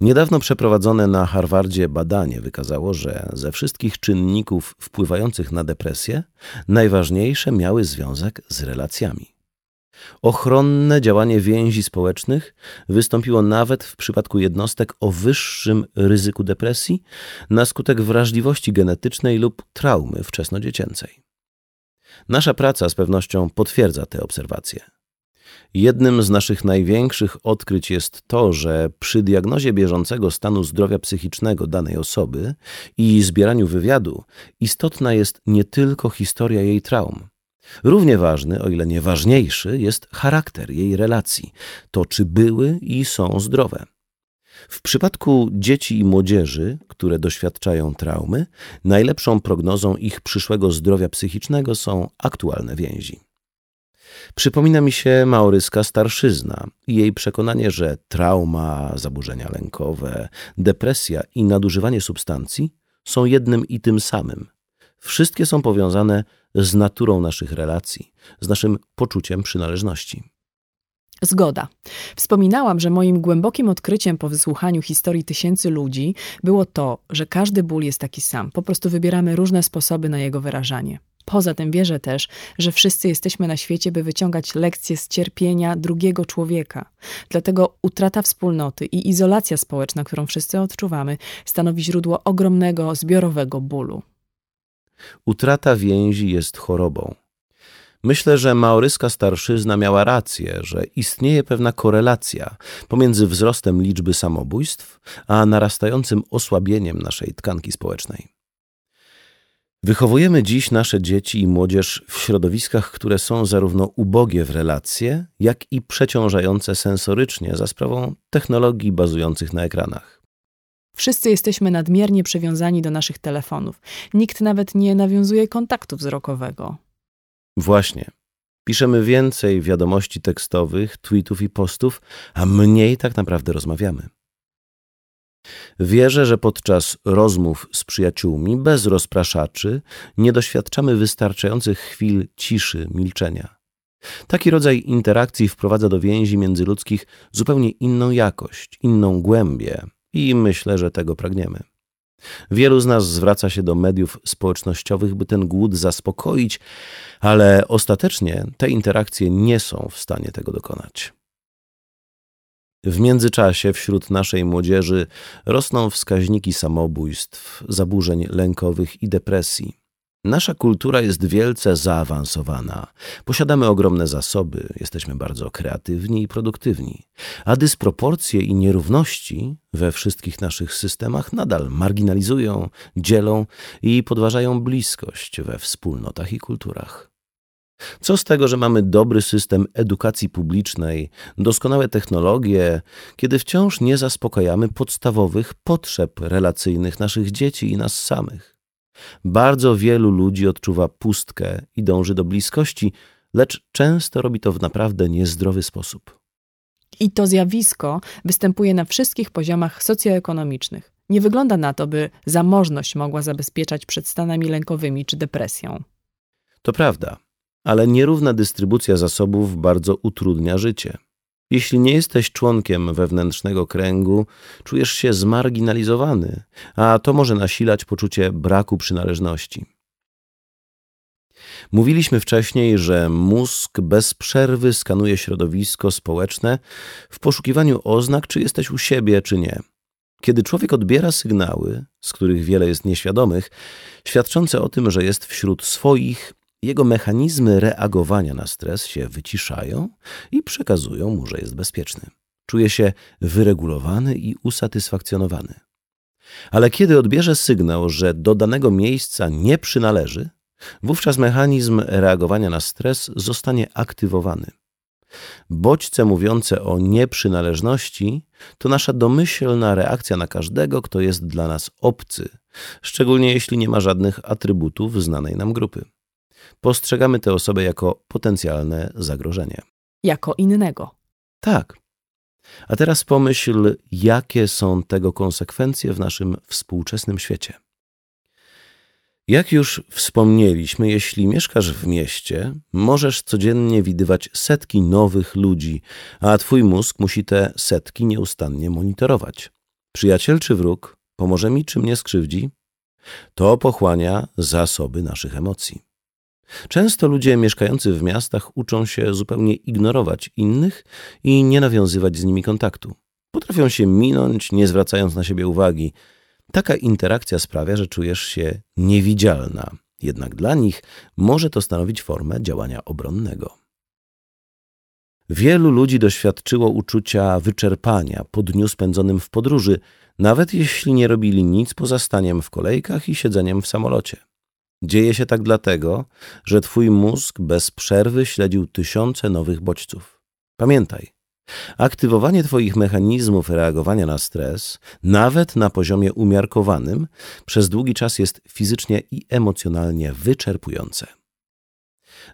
Niedawno przeprowadzone na Harvardzie badanie wykazało, że ze wszystkich czynników wpływających na depresję, najważniejsze miały związek z relacjami. Ochronne działanie więzi społecznych wystąpiło nawet w przypadku jednostek o wyższym ryzyku depresji na skutek wrażliwości genetycznej lub traumy wczesnodziecięcej. Nasza praca z pewnością potwierdza te obserwacje. Jednym z naszych największych odkryć jest to, że przy diagnozie bieżącego stanu zdrowia psychicznego danej osoby i zbieraniu wywiadu istotna jest nie tylko historia jej traum. Równie ważny, o ile nie ważniejszy, jest charakter jej relacji, to czy były i są zdrowe. W przypadku dzieci i młodzieży, które doświadczają traumy, najlepszą prognozą ich przyszłego zdrowia psychicznego są aktualne więzi. Przypomina mi się maoryska starszyzna i jej przekonanie, że trauma, zaburzenia lękowe, depresja i nadużywanie substancji są jednym i tym samym. Wszystkie są powiązane z naturą naszych relacji, z naszym poczuciem przynależności. Zgoda. Wspominałam, że moim głębokim odkryciem po wysłuchaniu historii tysięcy ludzi było to, że każdy ból jest taki sam. Po prostu wybieramy różne sposoby na jego wyrażanie. Poza tym wierzę też, że wszyscy jesteśmy na świecie, by wyciągać lekcje z cierpienia drugiego człowieka. Dlatego utrata wspólnoty i izolacja społeczna, którą wszyscy odczuwamy, stanowi źródło ogromnego zbiorowego bólu. Utrata więzi jest chorobą. Myślę, że maoryska starszyzna miała rację, że istnieje pewna korelacja pomiędzy wzrostem liczby samobójstw a narastającym osłabieniem naszej tkanki społecznej. Wychowujemy dziś nasze dzieci i młodzież w środowiskach, które są zarówno ubogie w relacje, jak i przeciążające sensorycznie za sprawą technologii bazujących na ekranach. Wszyscy jesteśmy nadmiernie przywiązani do naszych telefonów. Nikt nawet nie nawiązuje kontaktu wzrokowego. Właśnie. Piszemy więcej wiadomości tekstowych, tweetów i postów, a mniej tak naprawdę rozmawiamy. Wierzę, że podczas rozmów z przyjaciółmi bez rozpraszaczy nie doświadczamy wystarczających chwil ciszy, milczenia. Taki rodzaj interakcji wprowadza do więzi międzyludzkich zupełnie inną jakość, inną głębię i myślę, że tego pragniemy. Wielu z nas zwraca się do mediów społecznościowych, by ten głód zaspokoić, ale ostatecznie te interakcje nie są w stanie tego dokonać. W międzyczasie wśród naszej młodzieży rosną wskaźniki samobójstw, zaburzeń lękowych i depresji. Nasza kultura jest wielce zaawansowana. Posiadamy ogromne zasoby, jesteśmy bardzo kreatywni i produktywni, a dysproporcje i nierówności we wszystkich naszych systemach nadal marginalizują, dzielą i podważają bliskość we wspólnotach i kulturach. Co z tego, że mamy dobry system edukacji publicznej, doskonałe technologie, kiedy wciąż nie zaspokajamy podstawowych potrzeb relacyjnych naszych dzieci i nas samych? Bardzo wielu ludzi odczuwa pustkę i dąży do bliskości, lecz często robi to w naprawdę niezdrowy sposób. I to zjawisko występuje na wszystkich poziomach socjoekonomicznych. Nie wygląda na to, by zamożność mogła zabezpieczać przed stanami lękowymi czy depresją. To prawda ale nierówna dystrybucja zasobów bardzo utrudnia życie. Jeśli nie jesteś członkiem wewnętrznego kręgu, czujesz się zmarginalizowany, a to może nasilać poczucie braku przynależności. Mówiliśmy wcześniej, że mózg bez przerwy skanuje środowisko społeczne w poszukiwaniu oznak, czy jesteś u siebie, czy nie. Kiedy człowiek odbiera sygnały, z których wiele jest nieświadomych, świadczące o tym, że jest wśród swoich, jego mechanizmy reagowania na stres się wyciszają i przekazują mu, że jest bezpieczny. Czuje się wyregulowany i usatysfakcjonowany. Ale kiedy odbierze sygnał, że do danego miejsca nie przynależy, wówczas mechanizm reagowania na stres zostanie aktywowany. Bodźce mówiące o nieprzynależności to nasza domyślna reakcja na każdego, kto jest dla nas obcy, szczególnie jeśli nie ma żadnych atrybutów znanej nam grupy. Postrzegamy tę osobę jako potencjalne zagrożenie. Jako innego. Tak. A teraz pomyśl, jakie są tego konsekwencje w naszym współczesnym świecie. Jak już wspomnieliśmy, jeśli mieszkasz w mieście, możesz codziennie widywać setki nowych ludzi, a twój mózg musi te setki nieustannie monitorować. Przyjaciel czy wróg pomoże mi, czy mnie skrzywdzi? To pochłania zasoby naszych emocji. Często ludzie mieszkający w miastach uczą się zupełnie ignorować innych i nie nawiązywać z nimi kontaktu. Potrafią się minąć, nie zwracając na siebie uwagi. Taka interakcja sprawia, że czujesz się niewidzialna, jednak dla nich może to stanowić formę działania obronnego. Wielu ludzi doświadczyło uczucia wyczerpania po dniu spędzonym w podróży, nawet jeśli nie robili nic poza staniem w kolejkach i siedzeniem w samolocie. Dzieje się tak dlatego, że twój mózg bez przerwy śledził tysiące nowych bodźców. Pamiętaj, aktywowanie twoich mechanizmów reagowania na stres, nawet na poziomie umiarkowanym, przez długi czas jest fizycznie i emocjonalnie wyczerpujące.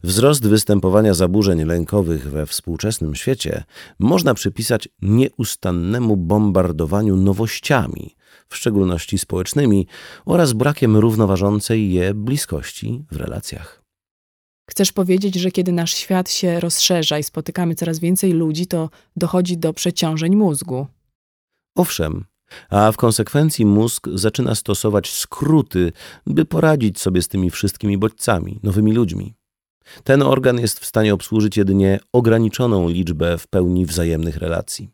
Wzrost występowania zaburzeń lękowych we współczesnym świecie można przypisać nieustannemu bombardowaniu nowościami, w szczególności społecznymi, oraz brakiem równoważącej je bliskości w relacjach. Chcesz powiedzieć, że kiedy nasz świat się rozszerza i spotykamy coraz więcej ludzi, to dochodzi do przeciążeń mózgu? Owszem, a w konsekwencji mózg zaczyna stosować skróty, by poradzić sobie z tymi wszystkimi bodźcami, nowymi ludźmi. Ten organ jest w stanie obsłużyć jedynie ograniczoną liczbę w pełni wzajemnych relacji.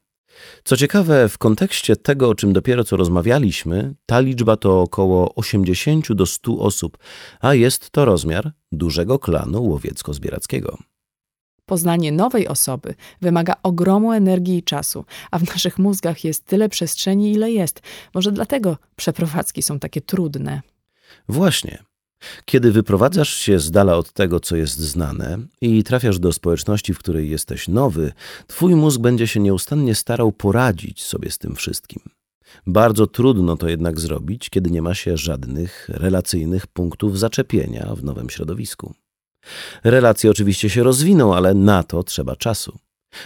Co ciekawe, w kontekście tego, o czym dopiero co rozmawialiśmy, ta liczba to około 80 do 100 osób, a jest to rozmiar dużego klanu łowiecko-zbierackiego. Poznanie nowej osoby wymaga ogromu energii i czasu, a w naszych mózgach jest tyle przestrzeni, ile jest. Może dlatego przeprowadzki są takie trudne. Właśnie. Kiedy wyprowadzasz się z dala od tego, co jest znane i trafiasz do społeczności, w której jesteś nowy, twój mózg będzie się nieustannie starał poradzić sobie z tym wszystkim. Bardzo trudno to jednak zrobić, kiedy nie ma się żadnych relacyjnych punktów zaczepienia w nowym środowisku. Relacje oczywiście się rozwiną, ale na to trzeba czasu.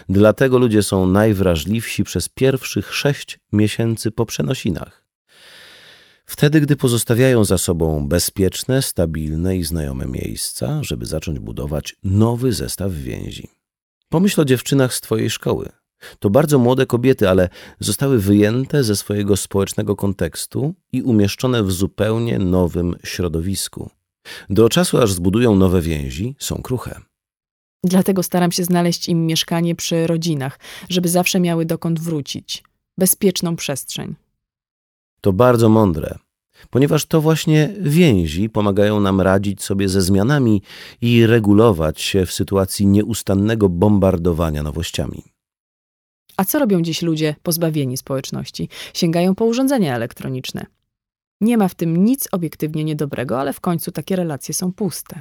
Dlatego ludzie są najwrażliwsi przez pierwszych sześć miesięcy po przenosinach. Wtedy, gdy pozostawiają za sobą bezpieczne, stabilne i znajome miejsca, żeby zacząć budować nowy zestaw więzi. Pomyśl o dziewczynach z Twojej szkoły. To bardzo młode kobiety, ale zostały wyjęte ze swojego społecznego kontekstu i umieszczone w zupełnie nowym środowisku. Do czasu, aż zbudują nowe więzi, są kruche. Dlatego staram się znaleźć im mieszkanie przy rodzinach, żeby zawsze miały dokąd wrócić. Bezpieczną przestrzeń. To bardzo mądre, ponieważ to właśnie więzi pomagają nam radzić sobie ze zmianami i regulować się w sytuacji nieustannego bombardowania nowościami. A co robią dziś ludzie pozbawieni społeczności? Sięgają po urządzenia elektroniczne. Nie ma w tym nic obiektywnie niedobrego, ale w końcu takie relacje są puste.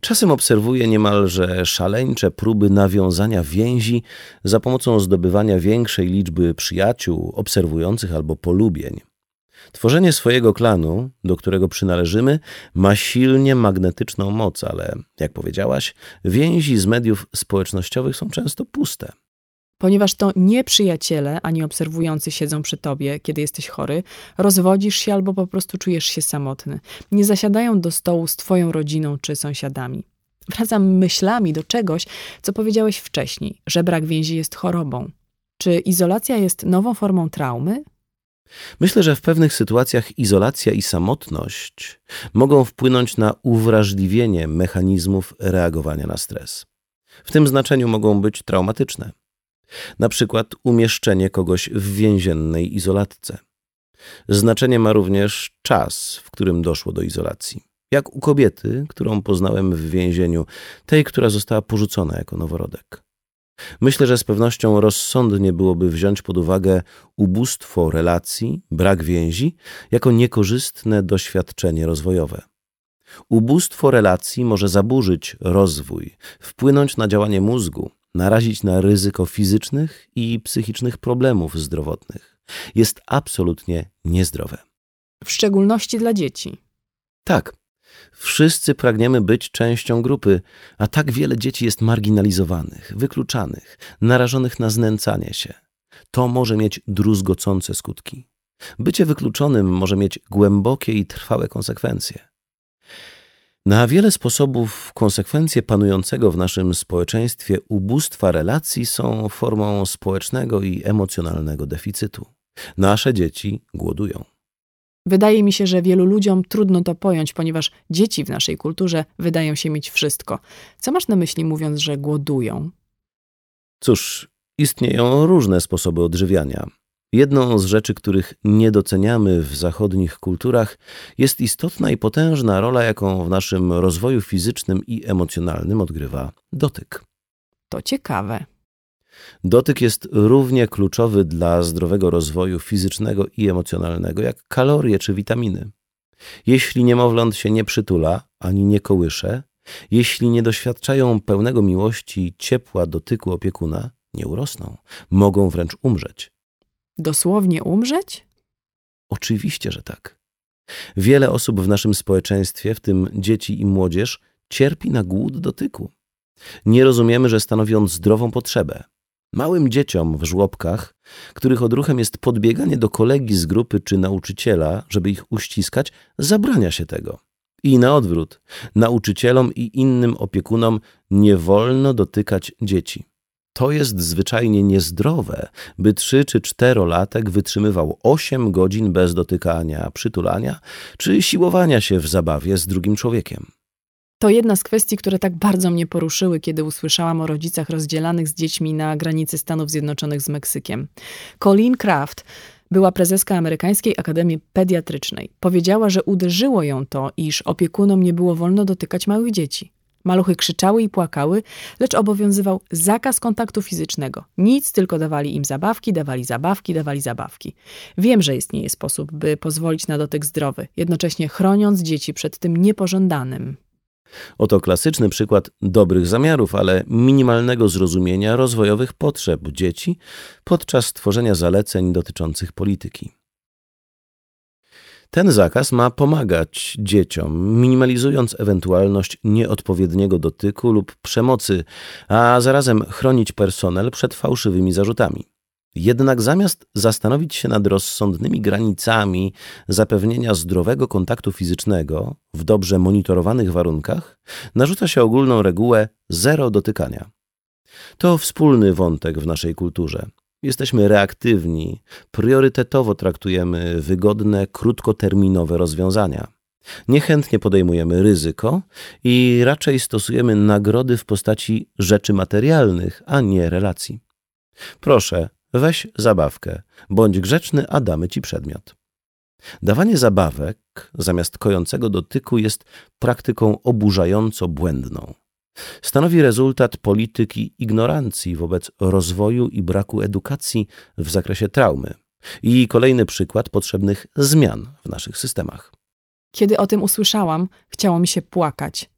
Czasem obserwuję niemalże szaleńcze próby nawiązania więzi za pomocą zdobywania większej liczby przyjaciół, obserwujących albo polubień. Tworzenie swojego klanu, do którego przynależymy, ma silnie magnetyczną moc, ale, jak powiedziałaś, więzi z mediów społecznościowych są często puste. Ponieważ to nie przyjaciele ani obserwujący siedzą przy tobie, kiedy jesteś chory, rozwodzisz się albo po prostu czujesz się samotny. Nie zasiadają do stołu z twoją rodziną czy sąsiadami. Wracam myślami do czegoś, co powiedziałeś wcześniej, że brak więzi jest chorobą. Czy izolacja jest nową formą traumy? Myślę, że w pewnych sytuacjach izolacja i samotność mogą wpłynąć na uwrażliwienie mechanizmów reagowania na stres. W tym znaczeniu mogą być traumatyczne na przykład umieszczenie kogoś w więziennej izolatce. Znaczenie ma również czas, w którym doszło do izolacji. Jak u kobiety, którą poznałem w więzieniu, tej, która została porzucona jako noworodek. Myślę, że z pewnością rozsądnie byłoby wziąć pod uwagę ubóstwo relacji, brak więzi, jako niekorzystne doświadczenie rozwojowe. Ubóstwo relacji może zaburzyć rozwój, wpłynąć na działanie mózgu, narazić na ryzyko fizycznych i psychicznych problemów zdrowotnych. Jest absolutnie niezdrowe. W szczególności dla dzieci. Tak, wszyscy pragniemy być częścią grupy, a tak wiele dzieci jest marginalizowanych, wykluczanych, narażonych na znęcanie się. To może mieć druzgocące skutki. Bycie wykluczonym może mieć głębokie i trwałe konsekwencje. Na wiele sposobów konsekwencje panującego w naszym społeczeństwie ubóstwa relacji są formą społecznego i emocjonalnego deficytu. Nasze dzieci głodują. Wydaje mi się, że wielu ludziom trudno to pojąć, ponieważ dzieci w naszej kulturze wydają się mieć wszystko. Co masz na myśli, mówiąc, że głodują? Cóż, istnieją różne sposoby odżywiania. Jedną z rzeczy, których nie doceniamy w zachodnich kulturach, jest istotna i potężna rola, jaką w naszym rozwoju fizycznym i emocjonalnym odgrywa dotyk. To ciekawe. Dotyk jest równie kluczowy dla zdrowego rozwoju fizycznego i emocjonalnego, jak kalorie czy witaminy. Jeśli niemowląt się nie przytula ani nie kołysze, jeśli nie doświadczają pełnego miłości i ciepła dotyku opiekuna, nie urosną, mogą wręcz umrzeć. Dosłownie umrzeć? Oczywiście, że tak. Wiele osób w naszym społeczeństwie, w tym dzieci i młodzież, cierpi na głód dotyku. Nie rozumiemy, że stanowi on zdrową potrzebę. Małym dzieciom w żłobkach, których odruchem jest podbieganie do kolegi z grupy czy nauczyciela, żeby ich uściskać, zabrania się tego. I na odwrót, nauczycielom i innym opiekunom nie wolno dotykać dzieci. To jest zwyczajnie niezdrowe, by trzy czy czterolatek wytrzymywał osiem godzin bez dotykania, przytulania czy siłowania się w zabawie z drugim człowiekiem. To jedna z kwestii, które tak bardzo mnie poruszyły, kiedy usłyszałam o rodzicach rozdzielanych z dziećmi na granicy Stanów Zjednoczonych z Meksykiem. Colleen Kraft była prezeska Amerykańskiej Akademii Pediatrycznej. Powiedziała, że uderzyło ją to, iż opiekunom nie było wolno dotykać małych dzieci. Maluchy krzyczały i płakały, lecz obowiązywał zakaz kontaktu fizycznego. Nic, tylko dawali im zabawki, dawali zabawki, dawali zabawki. Wiem, że istnieje sposób, by pozwolić na dotyk zdrowy, jednocześnie chroniąc dzieci przed tym niepożądanym. Oto klasyczny przykład dobrych zamiarów, ale minimalnego zrozumienia rozwojowych potrzeb dzieci podczas tworzenia zaleceń dotyczących polityki. Ten zakaz ma pomagać dzieciom, minimalizując ewentualność nieodpowiedniego dotyku lub przemocy, a zarazem chronić personel przed fałszywymi zarzutami. Jednak zamiast zastanowić się nad rozsądnymi granicami zapewnienia zdrowego kontaktu fizycznego w dobrze monitorowanych warunkach, narzuca się ogólną regułę zero dotykania. To wspólny wątek w naszej kulturze. Jesteśmy reaktywni, priorytetowo traktujemy wygodne, krótkoterminowe rozwiązania. Niechętnie podejmujemy ryzyko i raczej stosujemy nagrody w postaci rzeczy materialnych, a nie relacji. Proszę, weź zabawkę, bądź grzeczny, a damy ci przedmiot. Dawanie zabawek zamiast kojącego dotyku jest praktyką oburzająco błędną. Stanowi rezultat polityki ignorancji wobec rozwoju i braku edukacji w zakresie traumy i kolejny przykład potrzebnych zmian w naszych systemach. Kiedy o tym usłyszałam, chciało mi się płakać.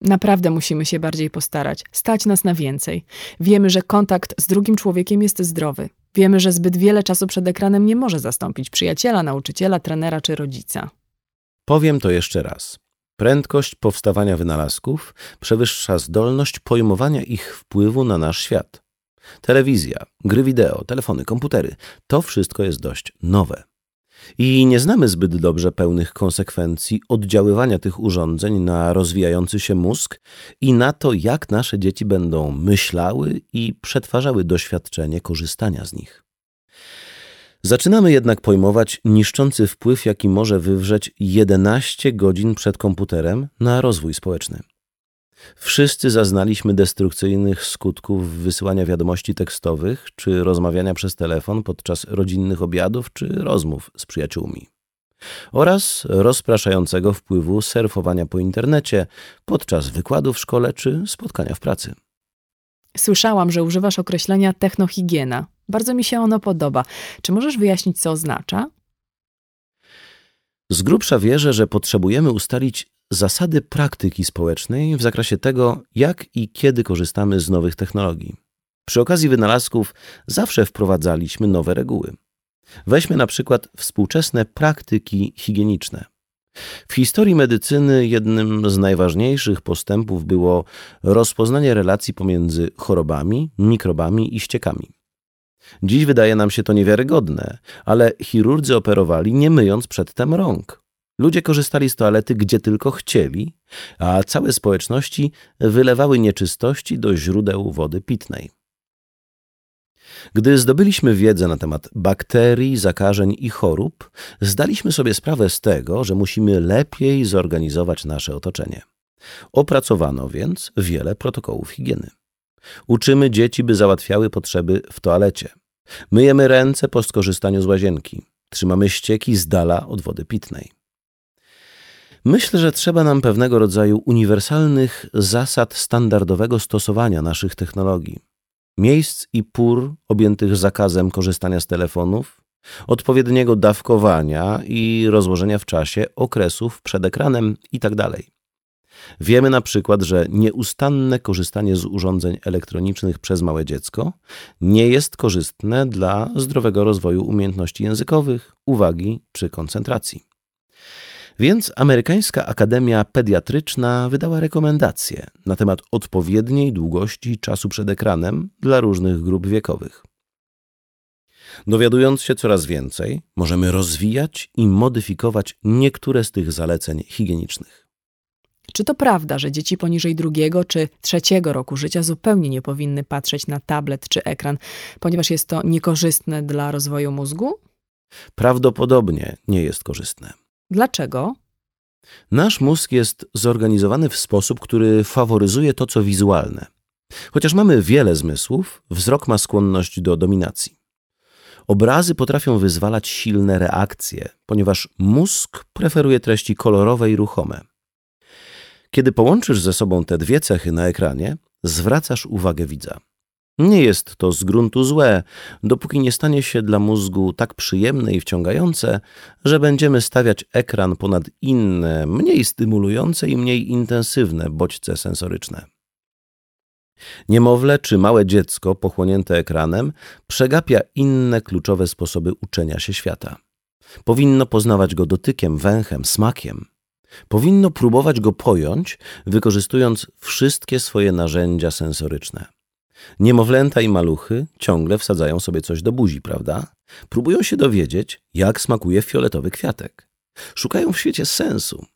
Naprawdę musimy się bardziej postarać, stać nas na więcej. Wiemy, że kontakt z drugim człowiekiem jest zdrowy. Wiemy, że zbyt wiele czasu przed ekranem nie może zastąpić przyjaciela, nauczyciela, trenera czy rodzica. Powiem to jeszcze raz. Prędkość powstawania wynalazków przewyższa zdolność pojmowania ich wpływu na nasz świat. Telewizja, gry wideo, telefony, komputery to wszystko jest dość nowe. I nie znamy zbyt dobrze pełnych konsekwencji oddziaływania tych urządzeń na rozwijający się mózg i na to, jak nasze dzieci będą myślały i przetwarzały doświadczenie korzystania z nich. Zaczynamy jednak pojmować niszczący wpływ, jaki może wywrzeć 11 godzin przed komputerem na rozwój społeczny. Wszyscy zaznaliśmy destrukcyjnych skutków wysyłania wiadomości tekstowych czy rozmawiania przez telefon podczas rodzinnych obiadów czy rozmów z przyjaciółmi. Oraz rozpraszającego wpływu surfowania po internecie podczas wykładu w szkole czy spotkania w pracy. Słyszałam, że używasz określenia technohigiena. Bardzo mi się ono podoba. Czy możesz wyjaśnić, co oznacza? Z grubsza wierzę, że potrzebujemy ustalić zasady praktyki społecznej w zakresie tego, jak i kiedy korzystamy z nowych technologii. Przy okazji wynalazków zawsze wprowadzaliśmy nowe reguły. Weźmy na przykład współczesne praktyki higieniczne. W historii medycyny jednym z najważniejszych postępów było rozpoznanie relacji pomiędzy chorobami, mikrobami i ściekami. Dziś wydaje nam się to niewiarygodne, ale chirurdzy operowali nie myjąc przedtem rąk. Ludzie korzystali z toalety gdzie tylko chcieli, a całe społeczności wylewały nieczystości do źródeł wody pitnej. Gdy zdobyliśmy wiedzę na temat bakterii, zakażeń i chorób, zdaliśmy sobie sprawę z tego, że musimy lepiej zorganizować nasze otoczenie. Opracowano więc wiele protokołów higieny. Uczymy dzieci, by załatwiały potrzeby w toalecie. Myjemy ręce po skorzystaniu z łazienki. Trzymamy ścieki z dala od wody pitnej. Myślę, że trzeba nam pewnego rodzaju uniwersalnych zasad standardowego stosowania naszych technologii miejsc i pór objętych zakazem korzystania z telefonów, odpowiedniego dawkowania i rozłożenia w czasie okresów przed ekranem itd. Tak Wiemy na przykład, że nieustanne korzystanie z urządzeń elektronicznych przez małe dziecko nie jest korzystne dla zdrowego rozwoju umiejętności językowych, uwagi czy koncentracji. Więc amerykańska Akademia Pediatryczna wydała rekomendacje na temat odpowiedniej długości czasu przed ekranem dla różnych grup wiekowych. Dowiadując się coraz więcej, możemy rozwijać i modyfikować niektóre z tych zaleceń higienicznych. Czy to prawda, że dzieci poniżej drugiego czy trzeciego roku życia zupełnie nie powinny patrzeć na tablet czy ekran, ponieważ jest to niekorzystne dla rozwoju mózgu? Prawdopodobnie nie jest korzystne. Dlaczego? Nasz mózg jest zorganizowany w sposób, który faworyzuje to, co wizualne. Chociaż mamy wiele zmysłów, wzrok ma skłonność do dominacji. Obrazy potrafią wyzwalać silne reakcje, ponieważ mózg preferuje treści kolorowe i ruchome. Kiedy połączysz ze sobą te dwie cechy na ekranie, zwracasz uwagę widza. Nie jest to z gruntu złe, dopóki nie stanie się dla mózgu tak przyjemne i wciągające, że będziemy stawiać ekran ponad inne, mniej stymulujące i mniej intensywne bodźce sensoryczne. Niemowlę czy małe dziecko pochłonięte ekranem przegapia inne kluczowe sposoby uczenia się świata. Powinno poznawać go dotykiem, węchem, smakiem. Powinno próbować go pojąć, wykorzystując wszystkie swoje narzędzia sensoryczne. Niemowlęta i maluchy ciągle wsadzają sobie coś do buzi, prawda? Próbują się dowiedzieć, jak smakuje fioletowy kwiatek. Szukają w świecie sensu.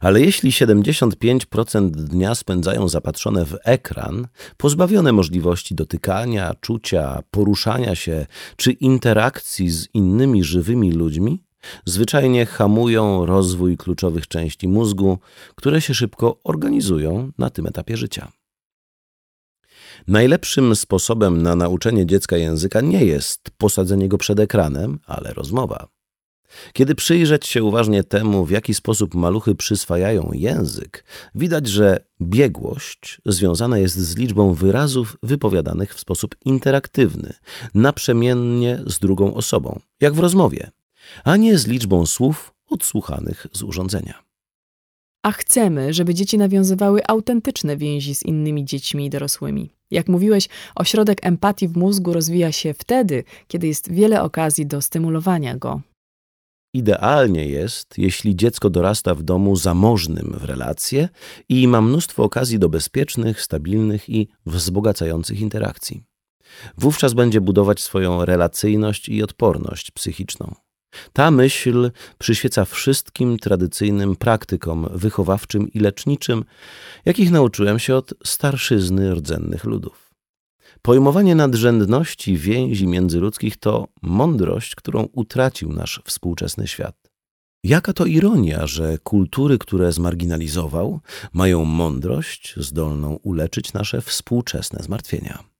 Ale jeśli 75% dnia spędzają zapatrzone w ekran, pozbawione możliwości dotykania, czucia, poruszania się czy interakcji z innymi żywymi ludźmi, zwyczajnie hamują rozwój kluczowych części mózgu, które się szybko organizują na tym etapie życia. Najlepszym sposobem na nauczenie dziecka języka nie jest posadzenie go przed ekranem, ale rozmowa. Kiedy przyjrzeć się uważnie temu, w jaki sposób maluchy przyswajają język, widać, że biegłość związana jest z liczbą wyrazów wypowiadanych w sposób interaktywny, naprzemiennie z drugą osobą, jak w rozmowie, a nie z liczbą słów odsłuchanych z urządzenia a chcemy, żeby dzieci nawiązywały autentyczne więzi z innymi dziećmi i dorosłymi. Jak mówiłeś, ośrodek empatii w mózgu rozwija się wtedy, kiedy jest wiele okazji do stymulowania go. Idealnie jest, jeśli dziecko dorasta w domu zamożnym w relacje i ma mnóstwo okazji do bezpiecznych, stabilnych i wzbogacających interakcji. Wówczas będzie budować swoją relacyjność i odporność psychiczną. Ta myśl przyświeca wszystkim tradycyjnym praktykom wychowawczym i leczniczym, jakich nauczyłem się od starszyzny rdzennych ludów. Pojmowanie nadrzędności więzi międzyludzkich to mądrość, którą utracił nasz współczesny świat. Jaka to ironia, że kultury, które zmarginalizował, mają mądrość zdolną uleczyć nasze współczesne zmartwienia.